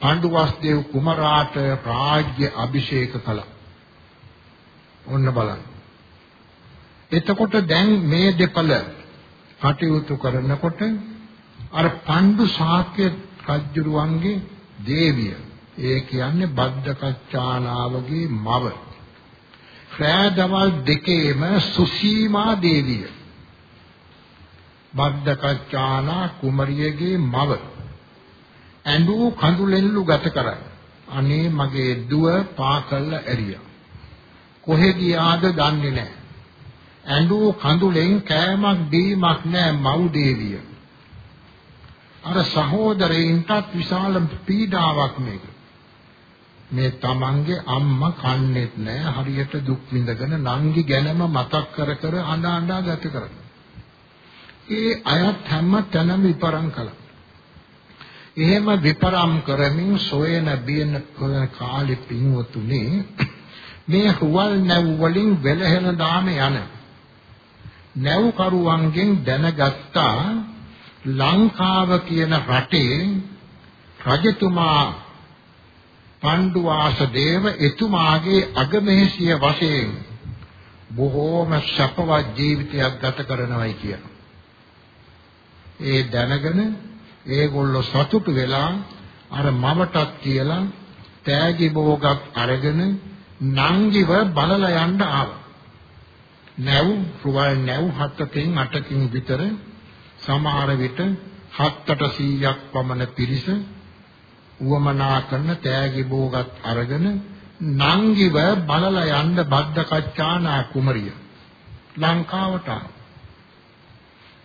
පණ්ඩුවස්දේව් කුමරාට රාජ්‍ය අභිෂේක කළා. ඔන්න බලන්න. එතකොට දැන් මේ දෙපළ කටයුතු කරනකොට අර පණ්ඩු ශාක්‍ය රජුරුවන්ගේ දේවිය. ඒ කියන්නේ බද්දකච්චානාවගේ මව. රෑදවල් දෙකේම සුසීමා දේවිය. බද්දකච්චානා කුමරියගේ මව. ඇඬු කඳුලෙල්ලු ගත කරයි. අනේ මගේ දුව පා කළ ඇරියා. කොහෙ ගියාද දන්නේ නැහැ. ඇඬු කඳුලෙන් කෑමක් දීමක් නැහැ මව් දේවිය. අර සහෝදරයින්ටත් විශාල පීඩාවක් මේක. මේ තමන්ගේ අම්මා කන්නේත් නැහැ හරියට දුක් විඳගෙන නංගි ගැනම මතක් කර කර අඬ අඬ ගත කරනවා. ඒ අයත් හැම තැනම විපරම් කළා. එහෙම විපරම් කරමින් සොයන බියන කාලේ පින්වතුනේ මේ හුවල් නැව් වලින් වෙලහෙන දාම යන නැව්කරුවන්ගෙන් දැනගත්තා ලංකාව කියන රටේ රජතුමා පණ්ඩුවාස දේව එතුමාගේ අගමේසිය වශයෙන් බොහෝම සපවත් ජීවිතයක් ගත කරනවායි කියනවා. ඒ දැනගෙන ඒගොල්ලෝ සතුටු වෙලා අර මමටත් කියලා තෑගි භෝගක් අරගෙන නංගිව බලලා යන්න ආවා. නැව් රුවල් නැව් හතකින් අටකින් විතර සමහර විට 7-800ක් පමණ පිරිස උවමනා කරන තෑගි භෝගත් අරගෙන නංගිව බලලා යන්න බද්දකච්චානා කුමරිය ලංකාවට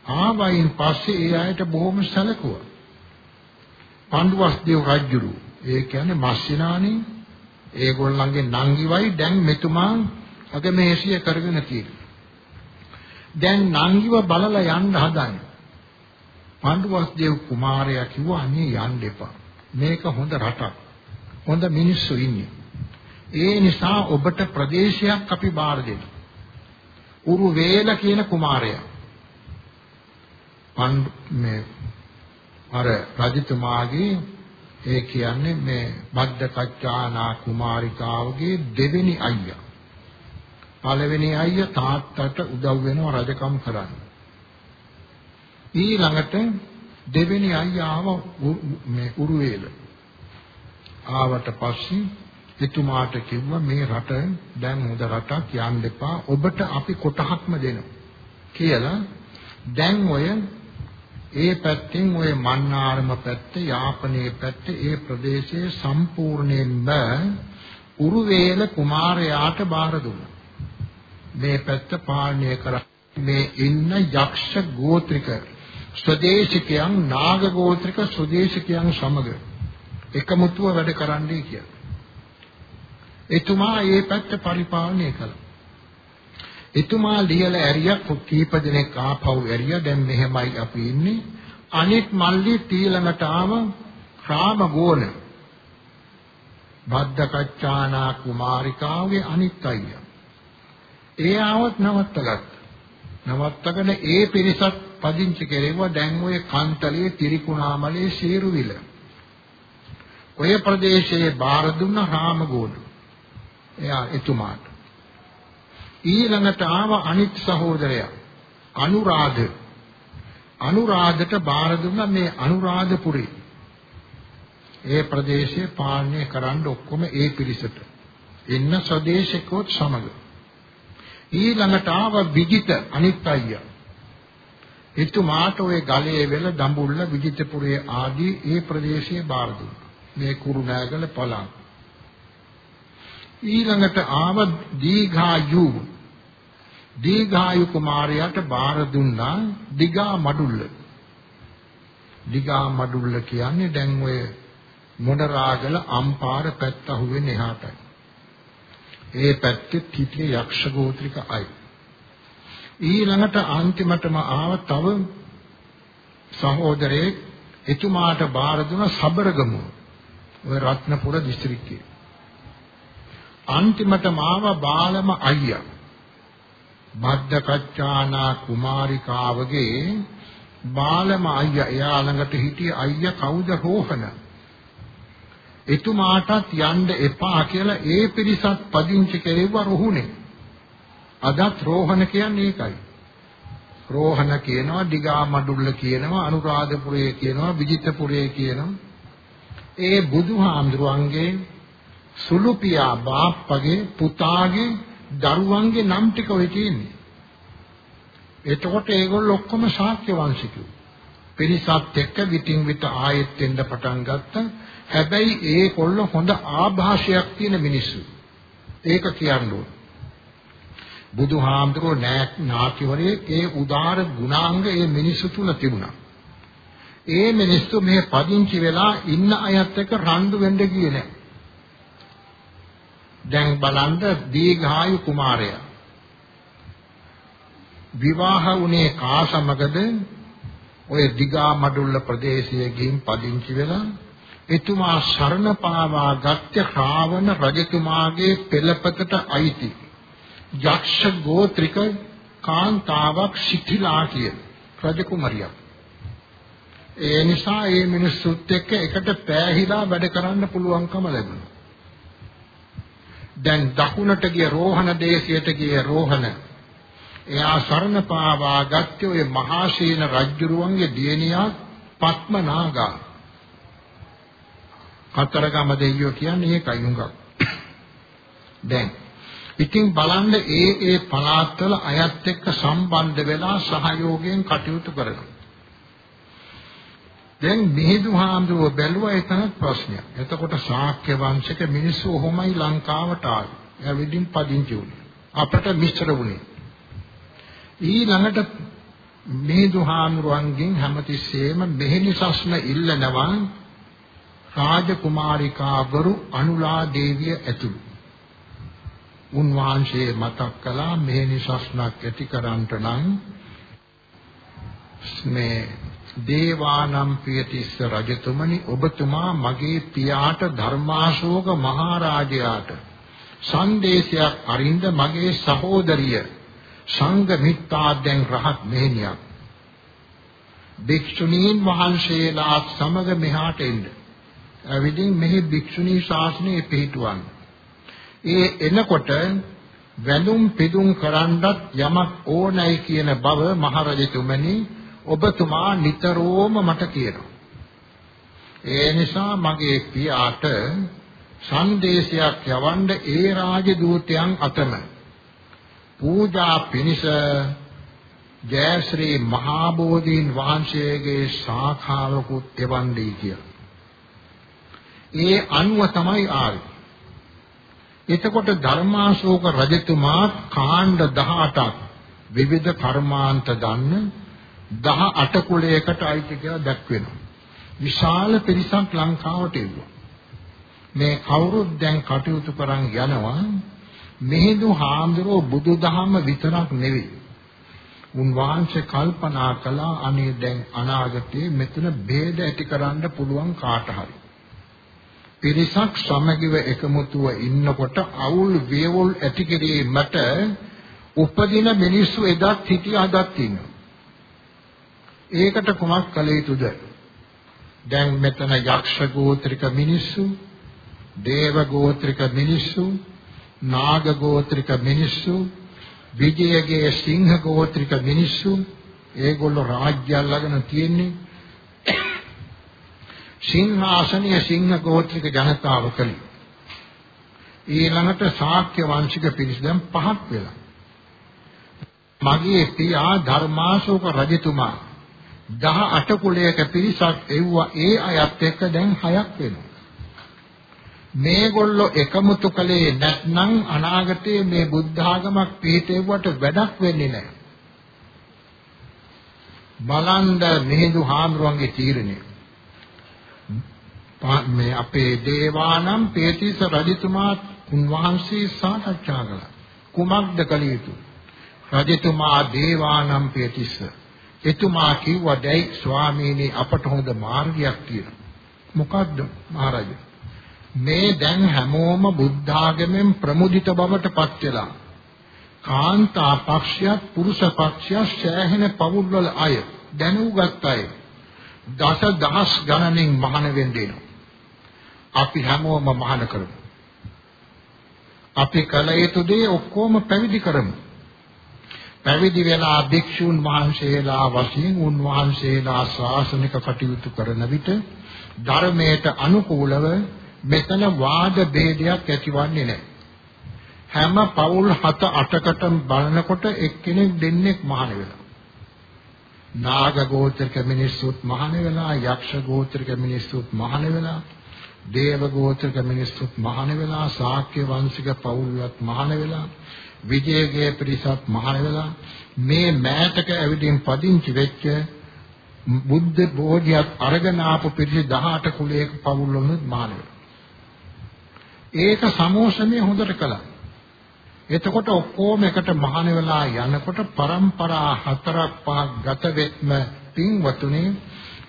ආවයින් පස්සේ ඒ අයට බොහොම සැලකුවා. පණ්ඩුවස්දේව රජුරු ඒ කියන්නේ මස්සිනානේ ඒගොල්ලන්ගේ නංගිවයි දැන් මෙතුමා අගමේසිය කරගෙන තියෙන්නේ. දැන් නංගිව බලලා යන්න හදන්නේ. පණ්ඩුවස්දේව කුමාරයා කිව්වා අනේ යන්න එපා. මේක හොඳ රටක්. හොඳ මිනිස්සු ඉන්නේ. ඒ නිසා ඔබට ප්‍රදේශයක් අපි බාර දෙනවා. උරු වේල කියන කුමාරයා. පන් මේ අර රජතුමාගේ ඒ කියන්නේ මේ බද්දකච්චානා කුමාරිකාවගේ දෙවෙනි අයියා. පළවෙනි අයියා තාත්තට උදව් වෙනවා රජකම් කරන්න. ඊළඟට දෙවෙනි අයියා ආව මේ උරුවේල. ආවට පස්සේ එතුමාට කිව්වා මේ රට දැන් හොඳ රටක් යන්න එපා. ඔබට අපි කොටහක්ම දෙනවා. කියලා දැන් ඔය ඒ පැත්තෙන් ඔය මන්නාරම පැත්ත යාපනයේ පැත්ත ඒ ප්‍රදේශයේ සම්පූර්ණයෙන්ම උරුවේල කුමාරයාට බාර දුන්නා. මේ පැත්ත පාලනය කර මේ ඉන්න යක්ෂ ගෝත්‍රික ස්වදේශිකයන් නාග ගෝත්‍රික ස්වදේශිකයන් සමග එකමුතුව වැඩ කරන්නයි කියලා. එතුමා ඒ පැත්ත පරිපාලනය කළා. එතුමා ලියලා ඇරියා කීප දෙනෙක් ආපහු ඇරියා දැන් මෙහෙමයි අපි ඉන්නේ. අනිත් මල්ලි තීලඟට ආව රාමගෝණ බද්දකච්චානා කුමාරිකාගේ අනිත් අයියා. ඒ ආවත් නවත්තගත්තා. නවත්තගෙන ඒ පිරිසත් පදිංචි කෙරෙව්වා දැන් ඔය කන්තලේ තිරිකුණාමලේ ශේරුවිල. ඔය ප්‍රදේශයේ බාර දුන්න රාමගෝණ. එයා එතුමාට. ඊළඟට ආව අනිත් සහෝදරයා අනුරාධ. අනුරාධට බාර දුන්න මේ අනුරාධපුරේ. ඒ ප්‍රදේශයේ පාලනය කරන්න ඔක්කොම ඒ පිරිසට. එන්න ස්වදේශිකෝත් සමග. ඊළඟට ආව විජිත අනිත් අයියා. එතුමාට ওই ගලේ වෙල දඹුල්ල විජිතපුරයේ ආදී ඒ ප්‍රදේශයේ බාර දුන්නා. මේ කුරුණෑගල පළාත්. ඊළඟට ආව දීඝායු දීඝායු කුමාරයාට බාර දුන්නා දිගා මඩුල්ල. දිගා මඩුල්ල කියන්නේ දැන් ඔය මොනරාගල අම්පාර පැත්ත අහුවෙන්නේ එහාටයි. ඒ පැත්තේ හිටිය යක්ෂ ගෝත්‍රික අය. ඊළඟට අන්තිමටම ආව තව සහෝදරයෙක් එතුමාට බාර දුන සබරගමුව. ඔය රත්නපුර දිස්ත්‍රික්කයේ. අන්තිමටම ආව බාලම අයියා. බද්දකච්චානා කුමාරිකාවගේ බාලම අයියා එයා ළඟට හිටිය අයියා කවුද රෝහණ එතුමාටත් යන්න එපා කියලා ඒ පිරිසත් පදිංචි කෙරෙව්වා රොහුනේ. අදත් රෝහණ කියන්නේ ඒකයි. රෝහණ කියනවා, දිගා මඩුල්ල කියනවා, අනුරාධපුරය කියනවා, විජිතපුරය කියනවා. ඒ බුදුහාමුදුරන්ගේ සුළු පියා බාප්පගේ පුතාගේ දරුවන්ගේ නම් ටික ඔය තියෙන්නේ. එතකොට ඒගොල්ලෝ ඔක්කොම ශාක්‍ය වංශිකයෝ. පිරිසත් එක්ක විтин විට ආයෙත් එන්න පටන් ගත්තා. හැබැයි ඒකොල්ල හොඳ ආభాෂයක් තියෙන මිනිස්සු. ඒක කියන්න ඕනේ. බුදුහාමුදුරෝ නාකිවරේ ඒ උදාර ගුණාංග ඒ මිනිස්සු තුල තිබුණා. ඒ මිනිස්සු මේ පදිංචි වෙලා ඉන්න අයත් එක්ක රණ්ඩු වෙන්න ගියේ නැහැ. දැන් බලන්න දීඝායු කුමාරයා විවාහ වුණේ කා සමගද ඔය දිගා මඩුල්ල ප්‍රදේශයේ ගින් පදිංචි වෙලා එතුමා සරණ පාවා ගත්ත ශ්‍රාවණ රජතුමාගේ පෙළපතට අයිති යක්ෂ ගෝත්‍රික කාන්තාවක් සිටිලා කියන රජකුමරියක්. ඒ නිසා මේ මිනිස්සුත් එක්ක එකට පෑහිලා වැඩ කරන්න පුළුවන්කම ලැබුණා. දැන් දකුණට ගිය රෝහණ දේශයට ගිය රෝහණ එයා සරණ පාවා ගත්තේ ඔය මහා සීන රජුරුවන්ගේ දියණියා පත්මනාගා කතරගම දෙයියෝ කියන්නේ ඒකයි හුඟක් දැන් ඉතින් බලන්න ඒ ඒ පළාත්වල අයත් එක්ක සම්බන්ධ වෙලා සහයෝගයෙන් කටයුතු කරනවා දැන් මිහිඳු හාමුදුරුව බැලුවා එතන ප්‍රශ්නයක්. එතකොට ශාක්‍ය වංශික මිනිස්සු ඔහොමයි ලංකාවට ආවේ. එයා විදින් පදිංචි වුණේ. අපට මිශ්‍ර වුණේ. ඊළඟට මිහිඳු හාමුදුරුවන්ගෙන් හැමතිස්සෙම මෙහෙණි සස්න ඉල්ලනවා රාජකුමාරිකාවරු අනුලා දේවිය ඇතුළු. උන්වහන්සේ මතක් කළා මෙහෙණි සස්නක් ඇති කරන්නට නම් මේ දේවානම් පියතිස්ස රජතුමනි ඔබතුමා මගේ පියාට ධර්මාශෝක මහරජයාට සංදේශයක් අරින්ද මගේ සහෝදරිය සංඝ මිත්තා දැන් රහත් මෙහෙණියක් භික්ෂුණීන් වහන්සේලා සමග මෙහාට එන්න. ඇවිදින් මෙහි භික්ෂුණී ශාසනය පිහිටුවන්න. ඒ එනකොට වැඳුම් පිදුම් කරන්නත් යමක් ඕනයි කියන බව මහරජතුමනි ඔබතුමා නිතරම මට කියනවා. ඒ නිසා මගේ පියාට සංදේශයක් යවන්න ඒ රාජදූතයන් අතම පූජා පිණිස ජයශ්‍රී මහා බෝධීන් වහන්සේගේ ශාඛාවකුත් එවන්නේ කියලා. ඒ අනුව තමයි ආවේ. එතකොට ධර්මාශෝක රජතුමා කාණ්ඩ 18ක් විවිධ කර්මාන්ත දන්න 18 කුලයකට අයිති කියලා දැක්වෙනවා. විශාල පිරිසක් ලංකාවට එවුවා. මේ කවුරුත් දැන් කටයුතු කරන් යනවා මෙහෙදු හාමුදුරුවෝ බුදුදහම විතරක් නෙවෙයි. උන්වහන්සේ කල්පනා කළා අනේ දැන් අනාගතයේ මෙතන ભેද ඇති කරන්න පුළුවන් කාට හරි. පිරිසක් සමගිව එකමුතුව ඉන්නකොට අවුල් වේවුල් ඇති කිරීමට උපදින මිනිස්සු එදත් හිටිය අදත් ඉන්නවා. ඒකට කුමක් කළ යුතුද? දැන් මෙතන යක්ෂ ගෝත්‍රික මිනිස්සු, දේව ගෝත්‍රික මිනිස්සු, නාග ගෝත්‍රික මිනිස්සු, විජයගේ සිංහ ගෝත්‍රික මිනිස්සු, ඒගොල්ලෝ රාජ්‍ය අල්ලගෙන තියෙන්නේ. සිංහාසනීය සිංහ ගෝත්‍රික ජනතාව කලි. ඊළඟට ශාක්‍ය වංශික පිරිස දැන් පහක් වෙලා. මගේ පියා ධර්මාශෝක රජතුමා 18 කුලයක පිරිසක් එව්වා ඒ අයත් එක්ක දැන් 6ක් වෙනවා. මේගොල්ලෝ එකමුතු කලේ නැත්නම් අනාගතයේ මේ බුද්ධ ආගමක් පිහිටෙව්වට වැඩක් වෙන්නේ නැහැ. බලන්ද මිහිඳු හාමුදුරන්ගේ තීරණය. මේ අපේ දේවානම් පේතිස රජතුමා උන්වහන්සේ සාකච්ඡා කළා. කුමක්ද කළ යුතු? රජතුමා දේවානම් පේතිස්ස එතුමා කිව්වා දැයි ස්වාමීනි අපට හොඳ මාර්ගයක් තියෙනවා. මොකද්ද මහරජා? මේ දැන් හැමෝම බුද්ධාගමෙන් ප්‍රමුදිත බවට පත් වෙලා කාන්තා පක්ෂයත් පුරුෂ පක්ෂයත් සෑහෙන පවුල්වල අය දැනුගත් අය දස දහස් ගණනින් මහාන වෙන්නේ අපි හැමෝම මහාන කරමු. අපි කල යුතු දේ ඔක්කොම පැවිදි කරමු. පැවිදි වෙලා භික්ෂුන් වහන්සේලා වශයෙන් උන්වහන්සේලා ශාසනික කටයුතු කරන විට ධර්මයට අනුකූලව මෙතන වාද ભેදයක් ඇතිවන්නේ නැහැ. හැම පවුල් 7 8කට බලනකොට එක්කෙනෙක් දෙන්නෙක් මහාන වෙනවා. නාග ගෝත්‍රික මිනිස්සුත් මහාන වෙලා, යක්ෂ ගෝත්‍රික මිනිස්සුත් මහාන වෙලා, දේව ගෝත්‍රික මිනිස්සුත් මහාන වෙලා, ශාක්‍ය වංශික පවුල්වත් මහාන වෙලා විජයගේ පිරිසක් මහාන වෙලා මේ මෑතක ඇවිදින් පදිංචි වෙච්ච බුද්ධ බෝධියක් අරගෙන ආපු පිරිස 18 කුලයක පවුල් වලුත් මහාන වෙලා. ඒක සමෝසමේ හොඳට කළා. එතකොට ඔක්කොම එකට මහාන වෙලා යනකොට પરම්පරා හතරක් පහක් ගත වෙත්ම පින්වතුනි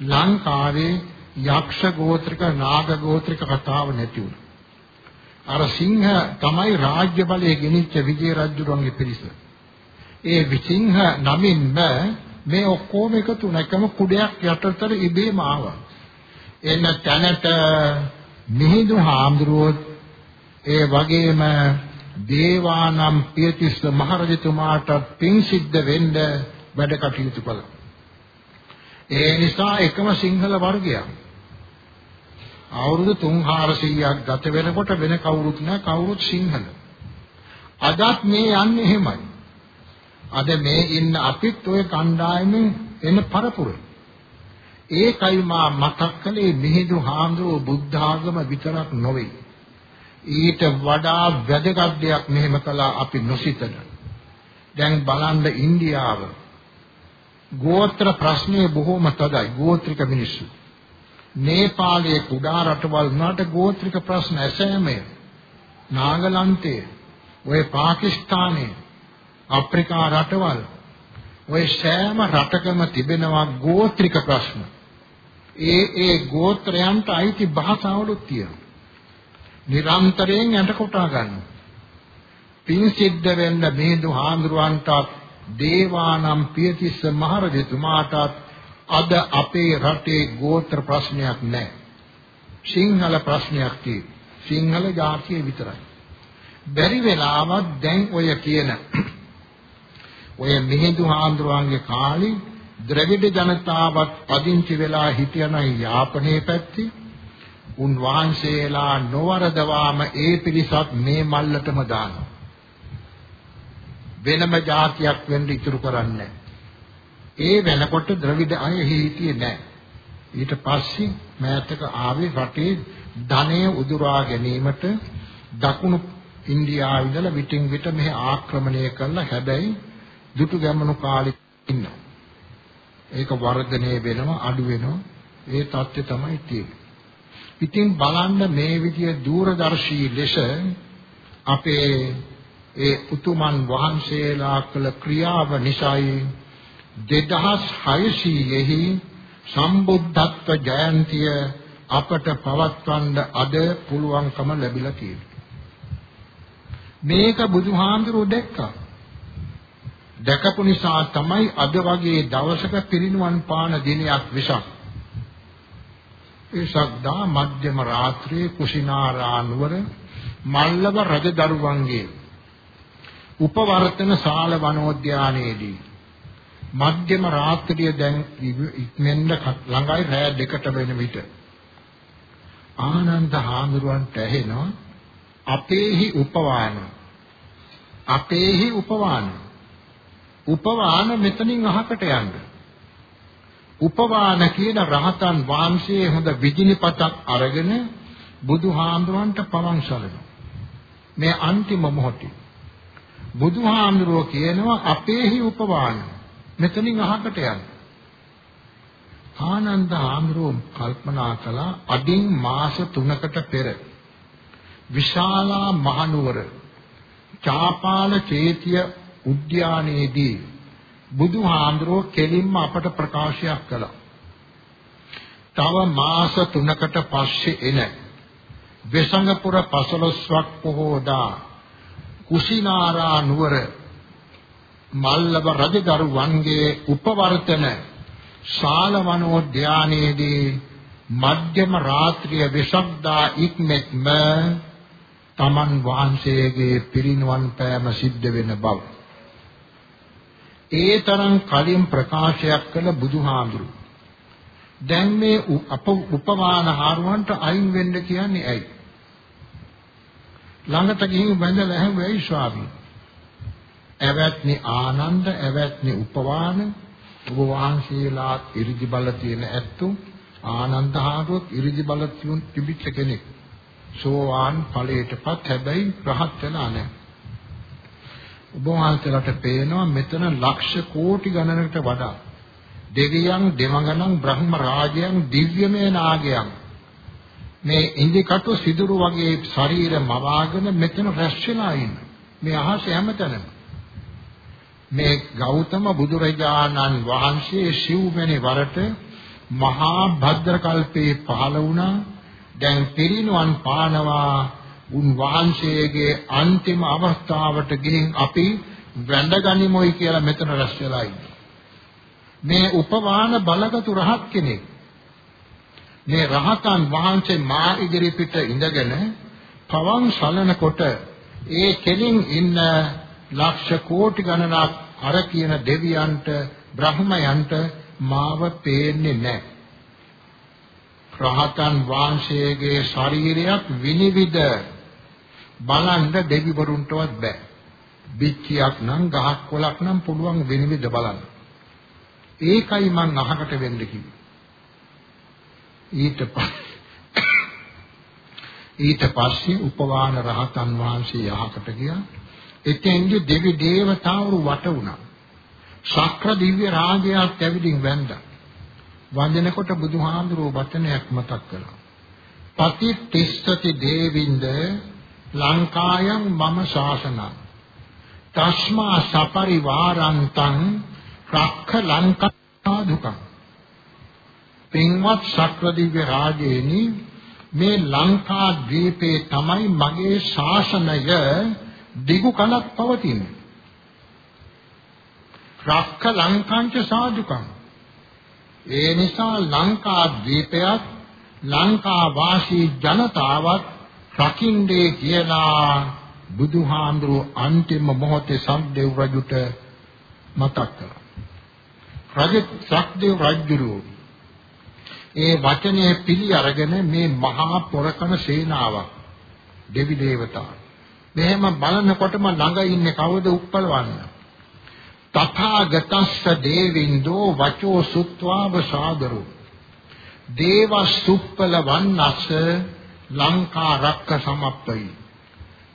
ලංකාවේ යක්ෂ ගෝත්‍රික නාග ගෝත්‍රික කතාව නැති වුණා. අර සිංහ තමයි රාජ්‍ය බලය ගෙනිච්ච විජය රජුගේ පිරිස. ඒ විසිංහ නමින්ම මේ ඔක්කොම එකතු නැකම කුඩයක් යටතට ඉබේම ආවා. එන්න තැනට මිහිඳු හාමුදුරුවෝ ඒ වගේම දේවානම් පියතිස්ස මහරජතුමාට පින් සිද්ධ වෙන්න වැඩ කටයුතු කළා. ඒ නිසා එකම සිංහල වර්ගයක් අවුරුදු 300ක් ගත වෙනකොට වෙන කවුරුත් නැහැ කවුරුත් සිංහල. අදත් මේ යන්නේ එහෙමයි. අද මේ ඉන්න අපිත් ওই කණ්ඩායමෙන් එන පරපුරේ. ඒකයි මා මතක් කළේ මිහිඳු හාමුදුරුවෝ බුද්ධ ආගම විතරක් නොවේ. ඊට වඩා වැදගත් දෙයක් මෙහෙම කළා අපි නොසිතන. දැන් බලන්න ඉන්දියාව ගෝත්‍ර ප්‍රශ්නය බොහෝම තදයි ගෝත්‍රික මිනිස්සු. නේපාලයේ කුඩා රටවල් වුණාට ගෝත්‍රික ප්‍රශ්න ඇසෑමය. නාගලන්තයේ ඔය පාකිස්තානයේ අප්‍රිකා රටවල් ඔය සෑම රටකම තිබෙනවා ගෝත්‍රික ප්‍රශ්න. ඒ ඒ ගෝත්‍රයන්ට අයිති භාෂාවලුත් තියෙනවා. නිරන්තරයෙන් යට කොටා ගන්නවා. පින් සිද්ධ වෙන්න මේදු හාමුදුරුවන්ටත් දේවානම් පියතිස්ස මහරජතුමාටත් අද අපේ රටේ ගෝත්‍ර ප්‍රශ්නයක් නැහැ. සිංහල ප්‍රශ්නයක් තියෙනවා. සිංහල ජාතිය විතරයි. බැරි වෙලාවත් දැන් ඔය කියන ඔය මිහිඳු හාමුදුරුවන්ගේ කාලේ ද්‍රවිඩ ජනතාවත් පදිංචි වෙලා හිටියනයි යාපනයේ පැත්තේ උන්වහන්සේලා නොවරදවාම ඒ පිරිසත් මේ මල්ලටම දානවා වෙනම જાතියක් වෙන්න ඉතුරු කරන්නේ ඒ වෙනකොට ද්‍රවිඩ අය හිටියේ නැහැ ඊට පස්සේ මෑතක ආවේ රටේ ධනය උදුරා ගැනීමට දකුණු ඉන්දියාව ඉඳලා විටින් විට මෙහි ආක්‍රමණය කළා හැබැයි දුටු ගැමුණු කාලෙක ඉන්නවා. ඒක වර්ධනය වෙනවා අඩු වෙනවා. ඒ தත්ත්වය තමයි තියෙන්නේ. ඉතින් බලන්න මේ විදිය දූරදර්ශී ලෙස අපේ ඒ උතුමන් වහන්සේලා කළ ක්‍රියාව නිසායි 2600ෙහි සම්බුද්ධත්ව ජයන්තිය අපට පවත්වන්න අද පුළුවන්කම ලැබිලා තියෙනවා. මේක බුදුහාඳුරෝ දැක්කා. දැකපු නිසා තමයි අද වගේ දවසක පිරිනුවන් පාන දිනයක් විසක්. ඒ සද්දා මධ්‍යම රාත්‍රියේ කුසිනාරා නුවර මල්ලව රජදරුවන්ගේ උපවර්තන ශාල වනෝද්‍යානයේදී මධ්‍යම රාත්‍රිය දැන් ඉක්මෙන්න ළඟයි රෑ දෙකට වෙන විට ආනන්ද හාමුදුරුවන්ට ඇහෙනවා අපේහි උපවාන අපේහි උපවාන උපවාන මෙතනින් අහකට යන්න. උපවාන කියන රහතන් වහන්සේ හොඳ විජිනිපතක් අරගෙන බුදුහාමුදුරන්ට පවන් සලනවා. මේ අන්තිම මොහොතේ බුදුහාමුදුරුවෝ කියනවා අපේහි උපවාන මෙතනින් අහකට යන්න. ආනන්ද හාමුදුරුවෝ කල්පනා කළා අදින් මාස 3කට පෙර විශාලා මහනුවර චාපාල චේතිය උද්‍යානයේදී බුදුහාඳුරෝ කෙලින්ම අපට ප්‍රකාශයක් කළා. තව මාස 3කට පස්සේ එන වෙසඟපුර පසළොස්වක් පොහෝදා කුසිනාරා නුවර මල්ලව රජදරුවන්ගේ උපවර්තන ශාලවනෝද්‍යානයේදී මධ්‍යම රාත්‍රිය වෙසක්දා ඉක්මෙත්ම තමන් වහන්සේගේ පිරිනුවන් පෑම සිද්ධ වෙන බව. ඒ තරම් කලින් ප්‍රකාශයක් කළ බුදුහාඳුරු. දැන් මේ අප උපමාන හාරුවන්ට අයින් වෙන්න කියන්නේ ඇයි? ළඟට ගිහින් වැඳලා ඇහුවයි ස්වාමී එවත්නි ආනන්ද එවත්නි උපවාන. ඔබ වහන්සේලා ඉරිදි බල තියෙන ඇත්තු ආනන්ද හාරුවත් ඉරිදි බල තිබිච්ච කෙනෙක්. සෝවාන් ඵලයටපත් හැබැයි රහත් වෙලා නැහැ. ඔබ වහන්සේලාට පේනවා මෙතන ලක්ෂ කෝටි ගණනකට වඩා දෙවියන් දෙමගණන් බ්‍රහ්ම රාජයන් දිව්‍යමය නාගයන් මේ ඉන්දිකටු සිදුරු වගේ ශරීර මවාගෙන මෙතන රැස් වෙලා ඉන්න. මේ අහස හැමතැනම. මේ ගෞතම බුදුරජාණන් වහන්සේ සිව්වෙනි වරට මහා භද්‍ර කල්පේ පහළ වුණා. දැන් පිරිනුවන් පානවා උන් වහන්සේගේ අන්තිම අවස්ථාවට ගිහින් අපි වැඳගනිමුයි කියලා මෙතන රැස් වෙලා මේ උපවාන බලගතු රහත් කෙනෙක්. මේ රහතන් වහන්සේ මා ඉදිරි පිට ඉඳගෙන පවන් සලනකොට ඒ කෙලින් ඉන්න ලක්ෂ කෝටි ගණනක් අර කියන දෙවියන්ට බ්‍රහ්මයන්ට මාව පේන්නේ නැහැ. රහතන් වහන්සේගේ ශරීරයක් විනිවිද බලන්න දෙවිවරුන්ටවත් බෑ. පිටියක් නම් ගහක් කොලක් නම් පුළුවන් විනිවිද බලන්න. ඒකයි මං අහකට වෙන්න කිව්වේ. ඊට පස්සේ ඊට පස්සේ උපවාන රහතන් වහන්සේ යහකට ගියා. එතෙන්දි දෙවි දේවතාවරු වට වුණා. ශක්‍ර දිව්‍ය රාජයාත් ඇවිදින් වැන්දා. වන්දනකොට බුදුහාඳුරෝ වචනයක් මතක් කළා. පතිත්තිස්සති දේවින්ද ලංකායන් මම ශාසනං තස්මා සපරිවාරන්තං රක්ඛ ලංකා දුකං පින්වත් ශක්‍රදිව්‍ය රාජේනි මේ ලංකා ද්වීපේ තමයි මගේ ශාසනය දිගු කලක් පවතින්නේ රක්ඛ ලංකාංච සාදුකං ඒ නිසා ලංකා ද්වීපයත් ලංකා වාසී ජනතාවත් රකින්නේ කියලා බුදුහාඳුරු අන්තිම මොහොතේ සම්දේව් රජුට මතක් කළා. රජ සක්දේව් රජුරු ඒ වචනේ පිළි අරගෙන මේ මහා පොරකන සේනාවක් දෙවි දේවතා මෙහෙම බලනකොටම ළඟ ඉන්නේ කවුද උප්පලවන්න? තථාගතස්ස දේවින්දෝ වචෝ සුත්වාව සාදරෝ. දේවසුප්පල වන්නස්ස ලංකා රක්ක සමප්පයි.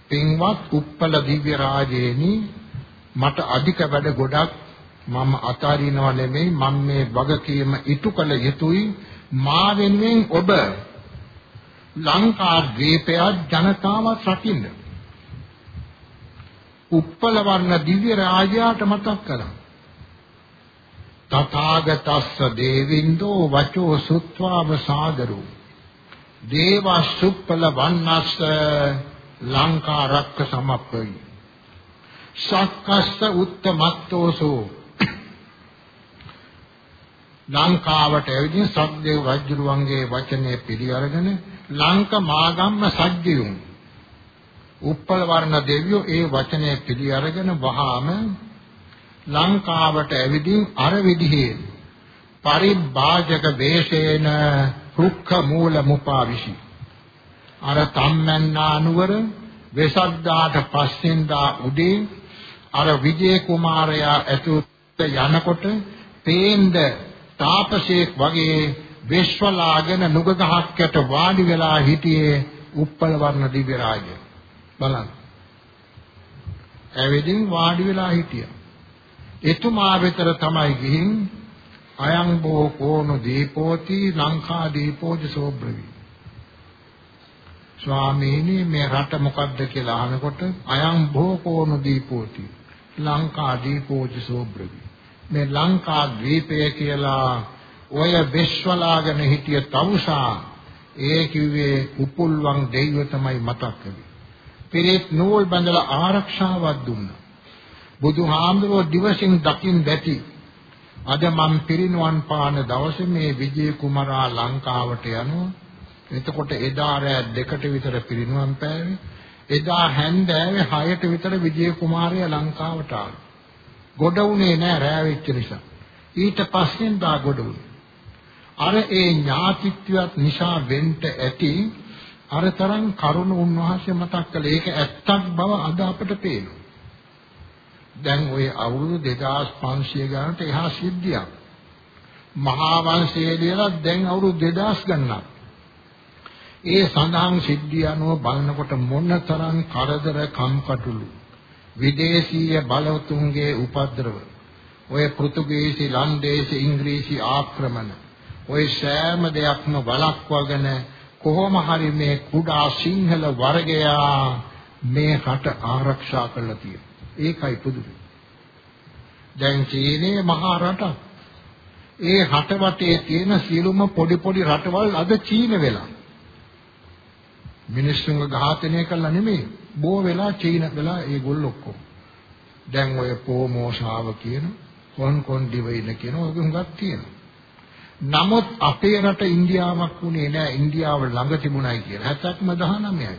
පින්වත් උප්පල දිව්‍ය රාජේනි මට අධික වැඩ ගොඩක් මම අතාරිනව නෙමෙයි මම මේ වගකීම ඉටු කළ යුතුයි. මා වෙනුවෙන් ඔබ ලංකා ද්වීපය ජනතාවත් රකින්න. උප්පල වර්ණ දිව්‍ය රාජයාට මතක් කළා තථාගතස්ස දේවින්දෝ වචෝ සුත්වාව සාදරු. දේවසුප්පල වන්නස්ස ලංකා රක්ක සමප්පයි සක්කස්ස උත්තමත්තෝසෝ. ලංකාවට ඇවිදින් සක්දේව රජුරුවන්ගේ වචනේ පිළිඅරගෙන ලංක මාගම්ම සජ්ජියුන් උප්පල වර්ණ දෙවියෝ ඒ වචනේ පිළිඅරගෙන වහාම ලංකාවට ඇවිදින් අර විදිහේ පරිභාජක වේශේන රුක්ඛ මූල මුපාවිෂි. අර තම්මැන්නා නුවර වෙසක්දාට පස්සෙන්දා උදේ අර විජේ කුමාරයා ඇතුළත යනකොට පේන්ද තාපසේක් වගේ විශ්වලාගෙන නුග ගහක් යට වාඩි වෙලා හිටියේ උප්පල වර්ණ දිව්‍ය රාජය බලන්න. ඇවිදින් වාඩි වෙලා හිටියා. එතුමා වෙතර තමයි ගිහින් අයං බෝ කෝණු දීපෝති ලංකා දීපෝජ සෝබ්‍රවි. ස්වාමීනි මේ රට මොකද්ද කියලා අහනකොට අයං බෝ කෝණු දීපෝති ලංකා දීපෝජ සෝබ්‍රවි. මේ ලංකා ද්වීපය කියලා ඔය විශ්වලාගෙන හිටිය තවුසා ඒ කිව්වේ උපුල්වන් දෙවිය තමයි මතක් කළේ. පිරිත් නූල් බඳලා ආරක්ෂාවක් දුන්නා. බුදුහාමුදුරුවෝ දිවසින් දකින් දැටි අද මම පිරිනුවන් පාන දවසේ මේ විජේ කුමාරා ලංකාවට යනවා. එතකොට එදා රෑ දෙකට විතර පිරිනුවන් පෑවේ. එදා හැන්දෑවේ 6ට විතර විජේ කුමාරයා ලංකාවට ආවා. ගොඩ උනේ නෑ රෑ වෙච්ච නිසා. ඊට පස්සෙන් දා ගොඩ උනේ. අර ඒ ඥාතිත්වයක් නිසා වෙන්න ඇති අර තරම් කරුණ උන්වහන්සේ මතක් කළේ ඒක ඇත්තක් බව අද අපට පේනවා. දැන් ওই අවුරුදු 2500 ගානට එහා සිද්ධියක්. මහා වංශයේ දේලා දැන් අවුරුදු 2000 ගණනක්. ඒ සඳහන් සිද්ධිය අනුව බලනකොට මොන තරම් කරදර කම්කටොළු විදේශීය බලවතුන්ගේ උපද්‍රව ඔය පෘතුගීසි ලන්දේසි ඉංග්‍රීසි ආක්‍රමණ ඔය සෑම දෙයක්ම වළක්වාගෙන කොහොම හරි මේ කුඩා සිංහල වර්ගයා මේ රට ආරක්ෂා කරලා තියෙනවා. ඒකයි පුදුම. දැන් චීනයේ මහා රටක්. ඒ රට වටේ තියෙන සියලුම පොඩි පොඩි රටවල් අද චීන වෙලා. මිනිස්සුන්ව ඝාතනය කළා නෙමෙයි බෝ වෙලා චීන වෙලා ඒගොල්ලෝ ඔක්කොම දැන් ඔය පෝමෝෂාව කියන කොන් කොන් දිවයින කියන ඔය හුඟක් තියෙනවා නමුත් අපේ රට ඉන්දියාවක් උනේ නෑ ඉන්දියාව ළඟ තිබුණයි කියලා 70ක්ම 19යි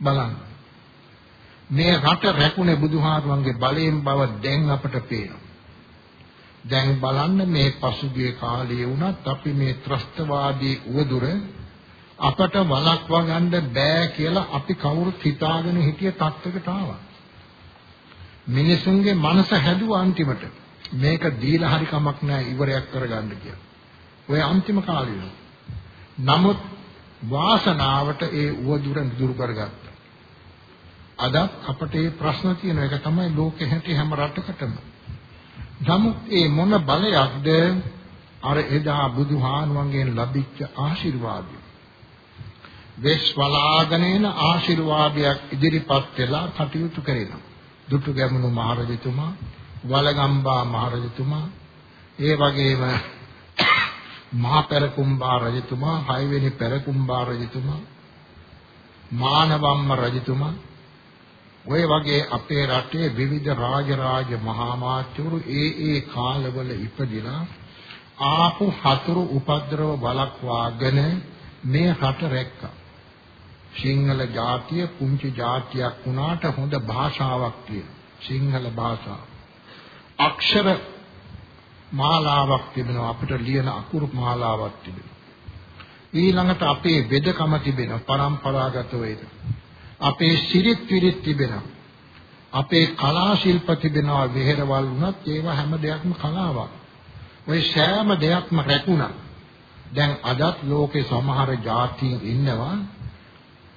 බලන්න. මේ රට රැකුනේ බුදුහාමුදුරන්ගේ බලයෙන් බව දැන් අපට පේනවා. දැන් බලන්න මේ පසුගිය කාලයේ වුණත් අපි මේ ත්‍රස්තවාදී උවදුර අපට වළක්වා ගන්න බෑ කියලා අපි කවුරුත් හිතාගෙන හිටිය තත්ත්වයකට ආවා. මිනිසුන්ගේ මනස හැදුවා අන්තිමට. මේක දීලා හරි කමක් නැහැ ඉවරයක් කරගන්න කියලා. ඔය අන්තිම කාලේ. නමුත් වාසනාවට ඒ උවදුර දුරු කරගත්තා. අද අපට මේ ප්‍රශ්න තියෙන එක තමයි ලෝකෙ හැටි හැම රටකටම. නමුත් ඒ මොන බලයක්ද අර එදා බුදුහානුවන්ගෙන් ලැබිච්ච ආශිර්වාදය. වෙස් වලාගෙන එන ආශිර්වාදයක් ඉදිරිපත් වෙලා කටයුතු කරනවා. දුටු ගැමුණු මහරජතුමා, වලගම්බා මහරජතුමා, ඒ වගේම මහා පෙරකුම්බා රජතුමා, හයවෙනි පෙරකුම්බා රජතුමා, මානවම්ම රජතුමා ඔය වගේ අපේ රටේ විවිධ රාජරාජ මහා මාත්‍යවරු ඒ ඒ කාලවල ඉපදිලා ආපු හතුරු උපද්‍රව වළක්වාගෙන මේ රට රැක්කා. සිංහල ජාතිය පුංචි ජාතියක් වුණාට හොඳ භාෂාවක් තියෙන. සිංහල භාෂාව. අක්ෂර මාලාවක් තිබෙනවා අපිට ලියන අකුරු මාලාවක් තිබෙනවා. ඊළඟට අපේ වෙදකම තිබෙනවා පරම්පරාගත වේද. අපේ සිරිත් විරිත් තිබෙනවා. අපේ කලා ශිල්ප තිබෙනවා වෙහෙරවල් වුණත් ඒවා හැම දෙයක්ම කලාවක්. ওই සෑම දෙයක්ම රැකුණා. දැන් අදත් ලෝකේ සමහර ජාතීන් ඉන්නවා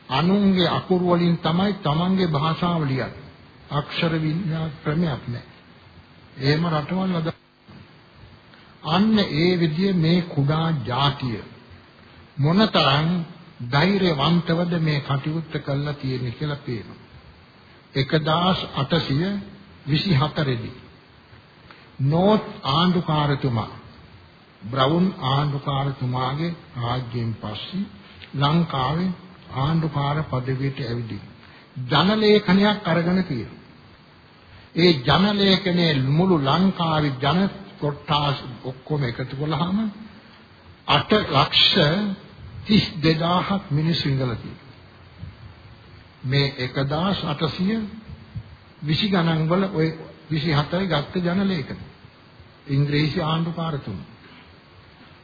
අනුන්ගේ අකුරු වලින් තමයි තමන්ගේ භාෂාව ලියන්නේ. අක්ෂර විඤ්ඤාණ ක්‍රමයක් නැහැ. එහෙම රටවල් අද අන්න ඒ විදිය මේ කුඩා ජාතිය මොනතරම් ධෛර්යවන්තවද මේ කටයුත්ත කළා තියෙන්නේ කියලා පේනවා. 1824 දී නෝත් ආණ්ඩුකාරතුමා බ්‍රවුන් ආණ්ඩුකාරතුමාගේ රාජ්‍යයෙන් පස්සේ ලංකාවේ ආණ්ඩුකාර පදවියට ඇවිදින් ජනලේඛනයක් අරගෙන තියෙනවා. ඒ ජනලේඛනයේ මුළු ලංකාවේ ජන කොට්ටාස් ඔක්කොම එකතු කළාම 8 ලක්ෂ 32000ක් මිනිස්සු ඉඳලා තියෙනවා. මේ 1820 ගණන් වල ওই 27යි ගත්ත ජනලේඛන. ඉංග්‍රීසි ආණ්ඩුකාරතුමා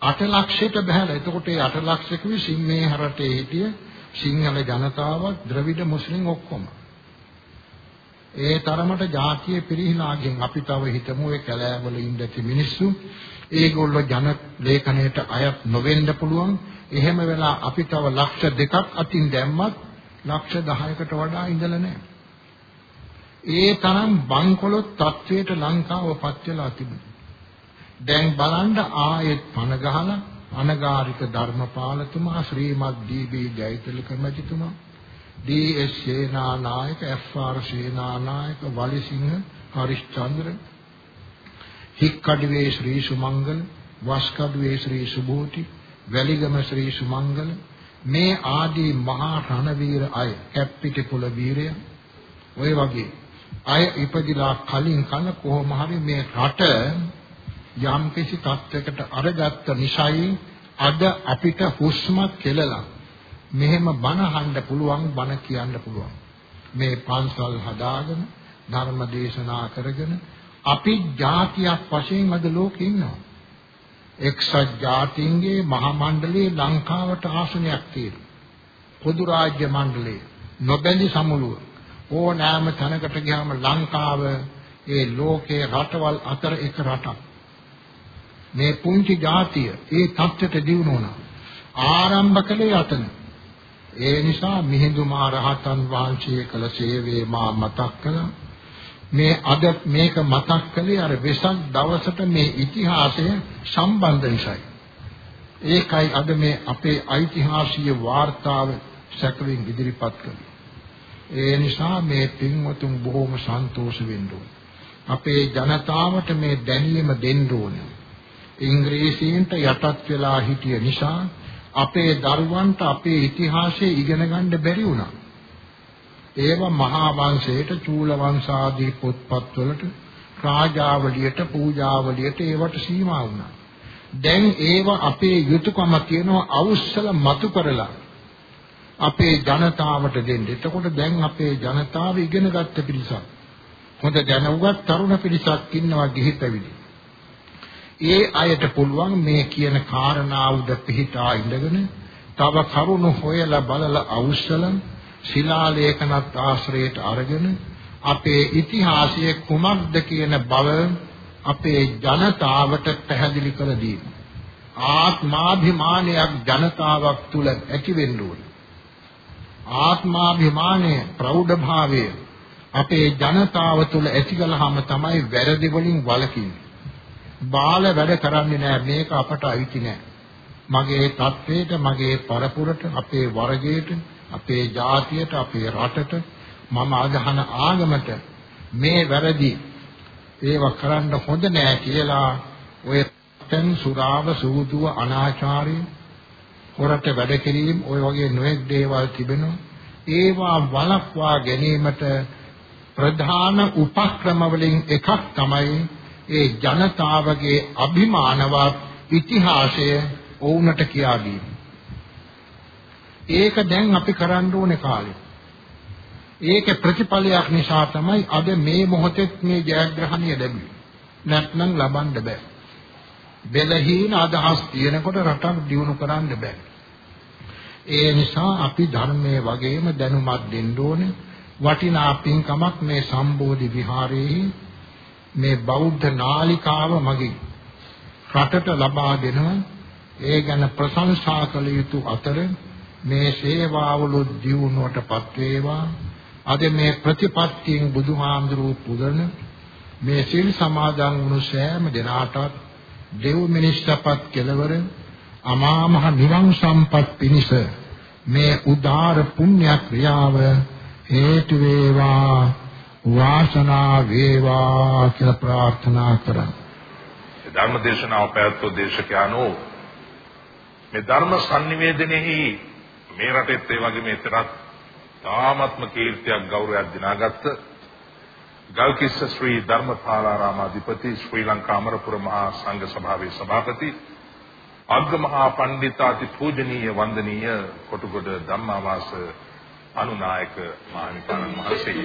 8 ලක්ෂයට බහැලා. එතකොට ඒ 8 ලක්ෂ කිව්වේ සිංහේ හරටේ හිටිය සිංහල ජනතාවක් ද්‍රවිඩ මුස්ලිම් ඔක්කොම. ඒ තරමට ජාතිය පිරිහිලාගෙන් අපි තව හිතමු ඒ කැලෑවල ඉඳති මිනිස්සු ඒගොල්ලෝ ජන ලේඛනයට අයත් නොවෙන්න පුළුවන් එහෙම වෙලා අපි තව ලක්ෂ දෙකක් අතින් දැම්මත් ලක්ෂ 10කට වඩා ඉඳලා නැහැ. ඒ තරම් බංකොලොත් තත්වයට ලංකාවපත් වෙලා තිබුණා. දැන් බලන්න ආයෙත් පණ ගහලා අනගාരിക ධර්මපාලතුමා ශ්‍රීමත් ඩී.බී. ජයතිලක මැතිතුමා D S. Senanayake F R. Senanayake Walisinghe Harischandra Hikkaduwe Sri Sumangala Waskaduwe Sri Subhuti Weligama Sri Sumangala මේ ආදී මහා රණවීර අය කැප්පිටිපොළ වීරය ඔය වගේ අය ඉපදිලා කලින් කන කොහොම හරි මේ රට යම් කිසි තත්යකට අරගත්ත නිසායි අද අපිට හුස්ම කෙලලා මෙහෙම බණ අහන්න පුළුවන් බණ කියන්න පුළුවන්. මේ පන්සල් හදාගෙන ධර්ම දේශනා කරගෙන අපි ජාතියක් වශයෙන් අද ලෝකේ ඉන්නවා. එක්සත් ජාතීන්ගේ මහා මණ්ඩලයේ ලංකාවට ආසනයක් තියෙනවා. පොදු රාජ්‍ය මණ්ඩලය නොබැඳි සමුළුව. ඕනෑම තැනකට ගියාම ලංකාව ඒ ලෝකේ රටවල් අතර එක රටක්. මේ පුංචි ජාතිය ඒ தත්ත්වයට දිනු වුණා. ආරම්භ කළේ අතන. ඒ නිසා මිහිඳු මහ රහතන් වහන්සේ කළ සේවයේ මා මතක් කළා. මේ අද මේක මතක් කළේ අර වෙසක් දවසට මේ ඉතිහාසය සම්බන්ධ නිසායි. ඒකයි අද මේ අපේ ඓතිහාසික වාර්තාව සැකලින් ඉදිරිපත් කළේ. ඒ නිසා මේ පින්වතුන් බොහොම සන්තෝෂ වෙන්න අපේ ජනතාවට මේ දැනීම දෙන්න ඕනේ. ඉංග්‍රීසීන්ට යටත් වෙලා හිටිය නිසා අපේ දරුවන්ට අපේ ඉතිහාසය ඉගෙන ගන්න බැරි වුණා. ඒව මහා වංශයට චූල වංශ ආදී පොත්පත්වලට රාජාවලියට පූජාවලියට ඒවට සීමා වුණා. දැන් ඒව අපේ යුතුයකම කියනවා අවුස්සල මතු කරලා අපේ ජනතාවට දෙන්න. එතකොට දැන් අපේ ජනතාව ඉගෙන ගත්ත පිරිසක්. හොඳ දැනුගත් තරුණ පිරිසක් ඉන්නවා ගිහි පැවිදි. ඒ අයට පුළුවන් මේ කියන කාරණා උඩ පිහිටා ඉඳගෙන තව කරුණු හොයලා බලලා අවශ්‍යලන් ශිලා ලේඛනත් ආශ්‍රයයට අරගෙන අපේ ඉතිහාසයේ කුමක්ද කියන බව අපේ ජනතාවට පැහැදිලි කර දීම. ආත්මාභිමානයක් ජනතාවක් තුල ඇති වෙන්න ඕන. ආත්මාභිමානය ප්‍රෞಢභාවය අපේ ජනතාව තුළ ඇති කළාම තමයි වැරදි වලින් වළකින්නේ. බාල වැඩ කරන්නේ නැහැ මේක අපට අයිති නැහැ. මගේ තත්වයට, මගේ පරපුරට, අපේ වර්ගයට, අපේ ජාතියට, අපේ රටට, මම අදහන ආගමට මේ වැරදි ඒව කරන්න හොඳ නෑ කියලා ඔය තෙන් සුරාව සූදුව අනාචාරය හොරට වැඩ කිරීම ඔය වගේ නොයෙක් දේවල් තිබෙනවා ඒවා වළක්වා ගැනීමට ප්‍රධාන උපක්‍රම වලින් එකක් තමයි ඒ ජනතාවගේ අභිමානවත් ඉතිහාසය ඔවුන්ට කියා දීම. ඒක දැන් අපි කරන්න ඕනේ කාලේ. ඒක ප්‍රතිඵලයක් නිසා තමයි අද මේ මොහොතේ මේ ජයග්‍රහණය ලැබුවේ. නැත්නම් ලබන්න බෑ. බෙලහීන අදහස් තියෙනකොට රටක් දියුණු කරන්න බෑ. ඒ නිසා අපි ධර්මයේ වගේම දැනුමක් දෙන්න ඕනේ. වටිනා පින්කමක් මේ සම්බෝධි විහාරයේ මේ බෞද්ධ නාලිකාව මගින් රටට ලබා දෙනවා. ඒ ගැන ප්‍රශංසා කළ යුතු අතර මේ සේවාවලු දියුණුවටපත් වේවා. අද මේ ප්‍රතිපත්තියෙන් බුදුහාමුදුරුවෝ පුදන මේ සිල් සමාදන් වුණු සෑම දෙනාටත් දෙව් මිනිස්සපත් කෙලවර අමා මහ නිවන් සම්පත් පිණිස මේ උදාර පුණ්‍ය ක්‍රියාව හේතු වේවා වාසනා වේවා කියලා ප්‍රාර්ථනා කරා. ධර්ම දේශනාව පැවැත්වූ දේශකයන්ෝ මේ ධර්ම sannivedanaෙහි මේ රටෙත් ඒ වගේ මේතරත් තාමත්ම කීර්තියක් ගෞරවයක් දිනාගත්ත ගල්කිස්ස ශ්‍රී ධර්මපාලාරාමාධිපති ශ්‍රී ලංකා අමරපුර මහා සංඝ සභාවේ සභාපති අග්ගමහා පණ්ඩිතාති පූජනීය වන්දනීය කොටුගොඩ ධම්මාවාස අනුනායක මහානිපාණන් මහසෙයි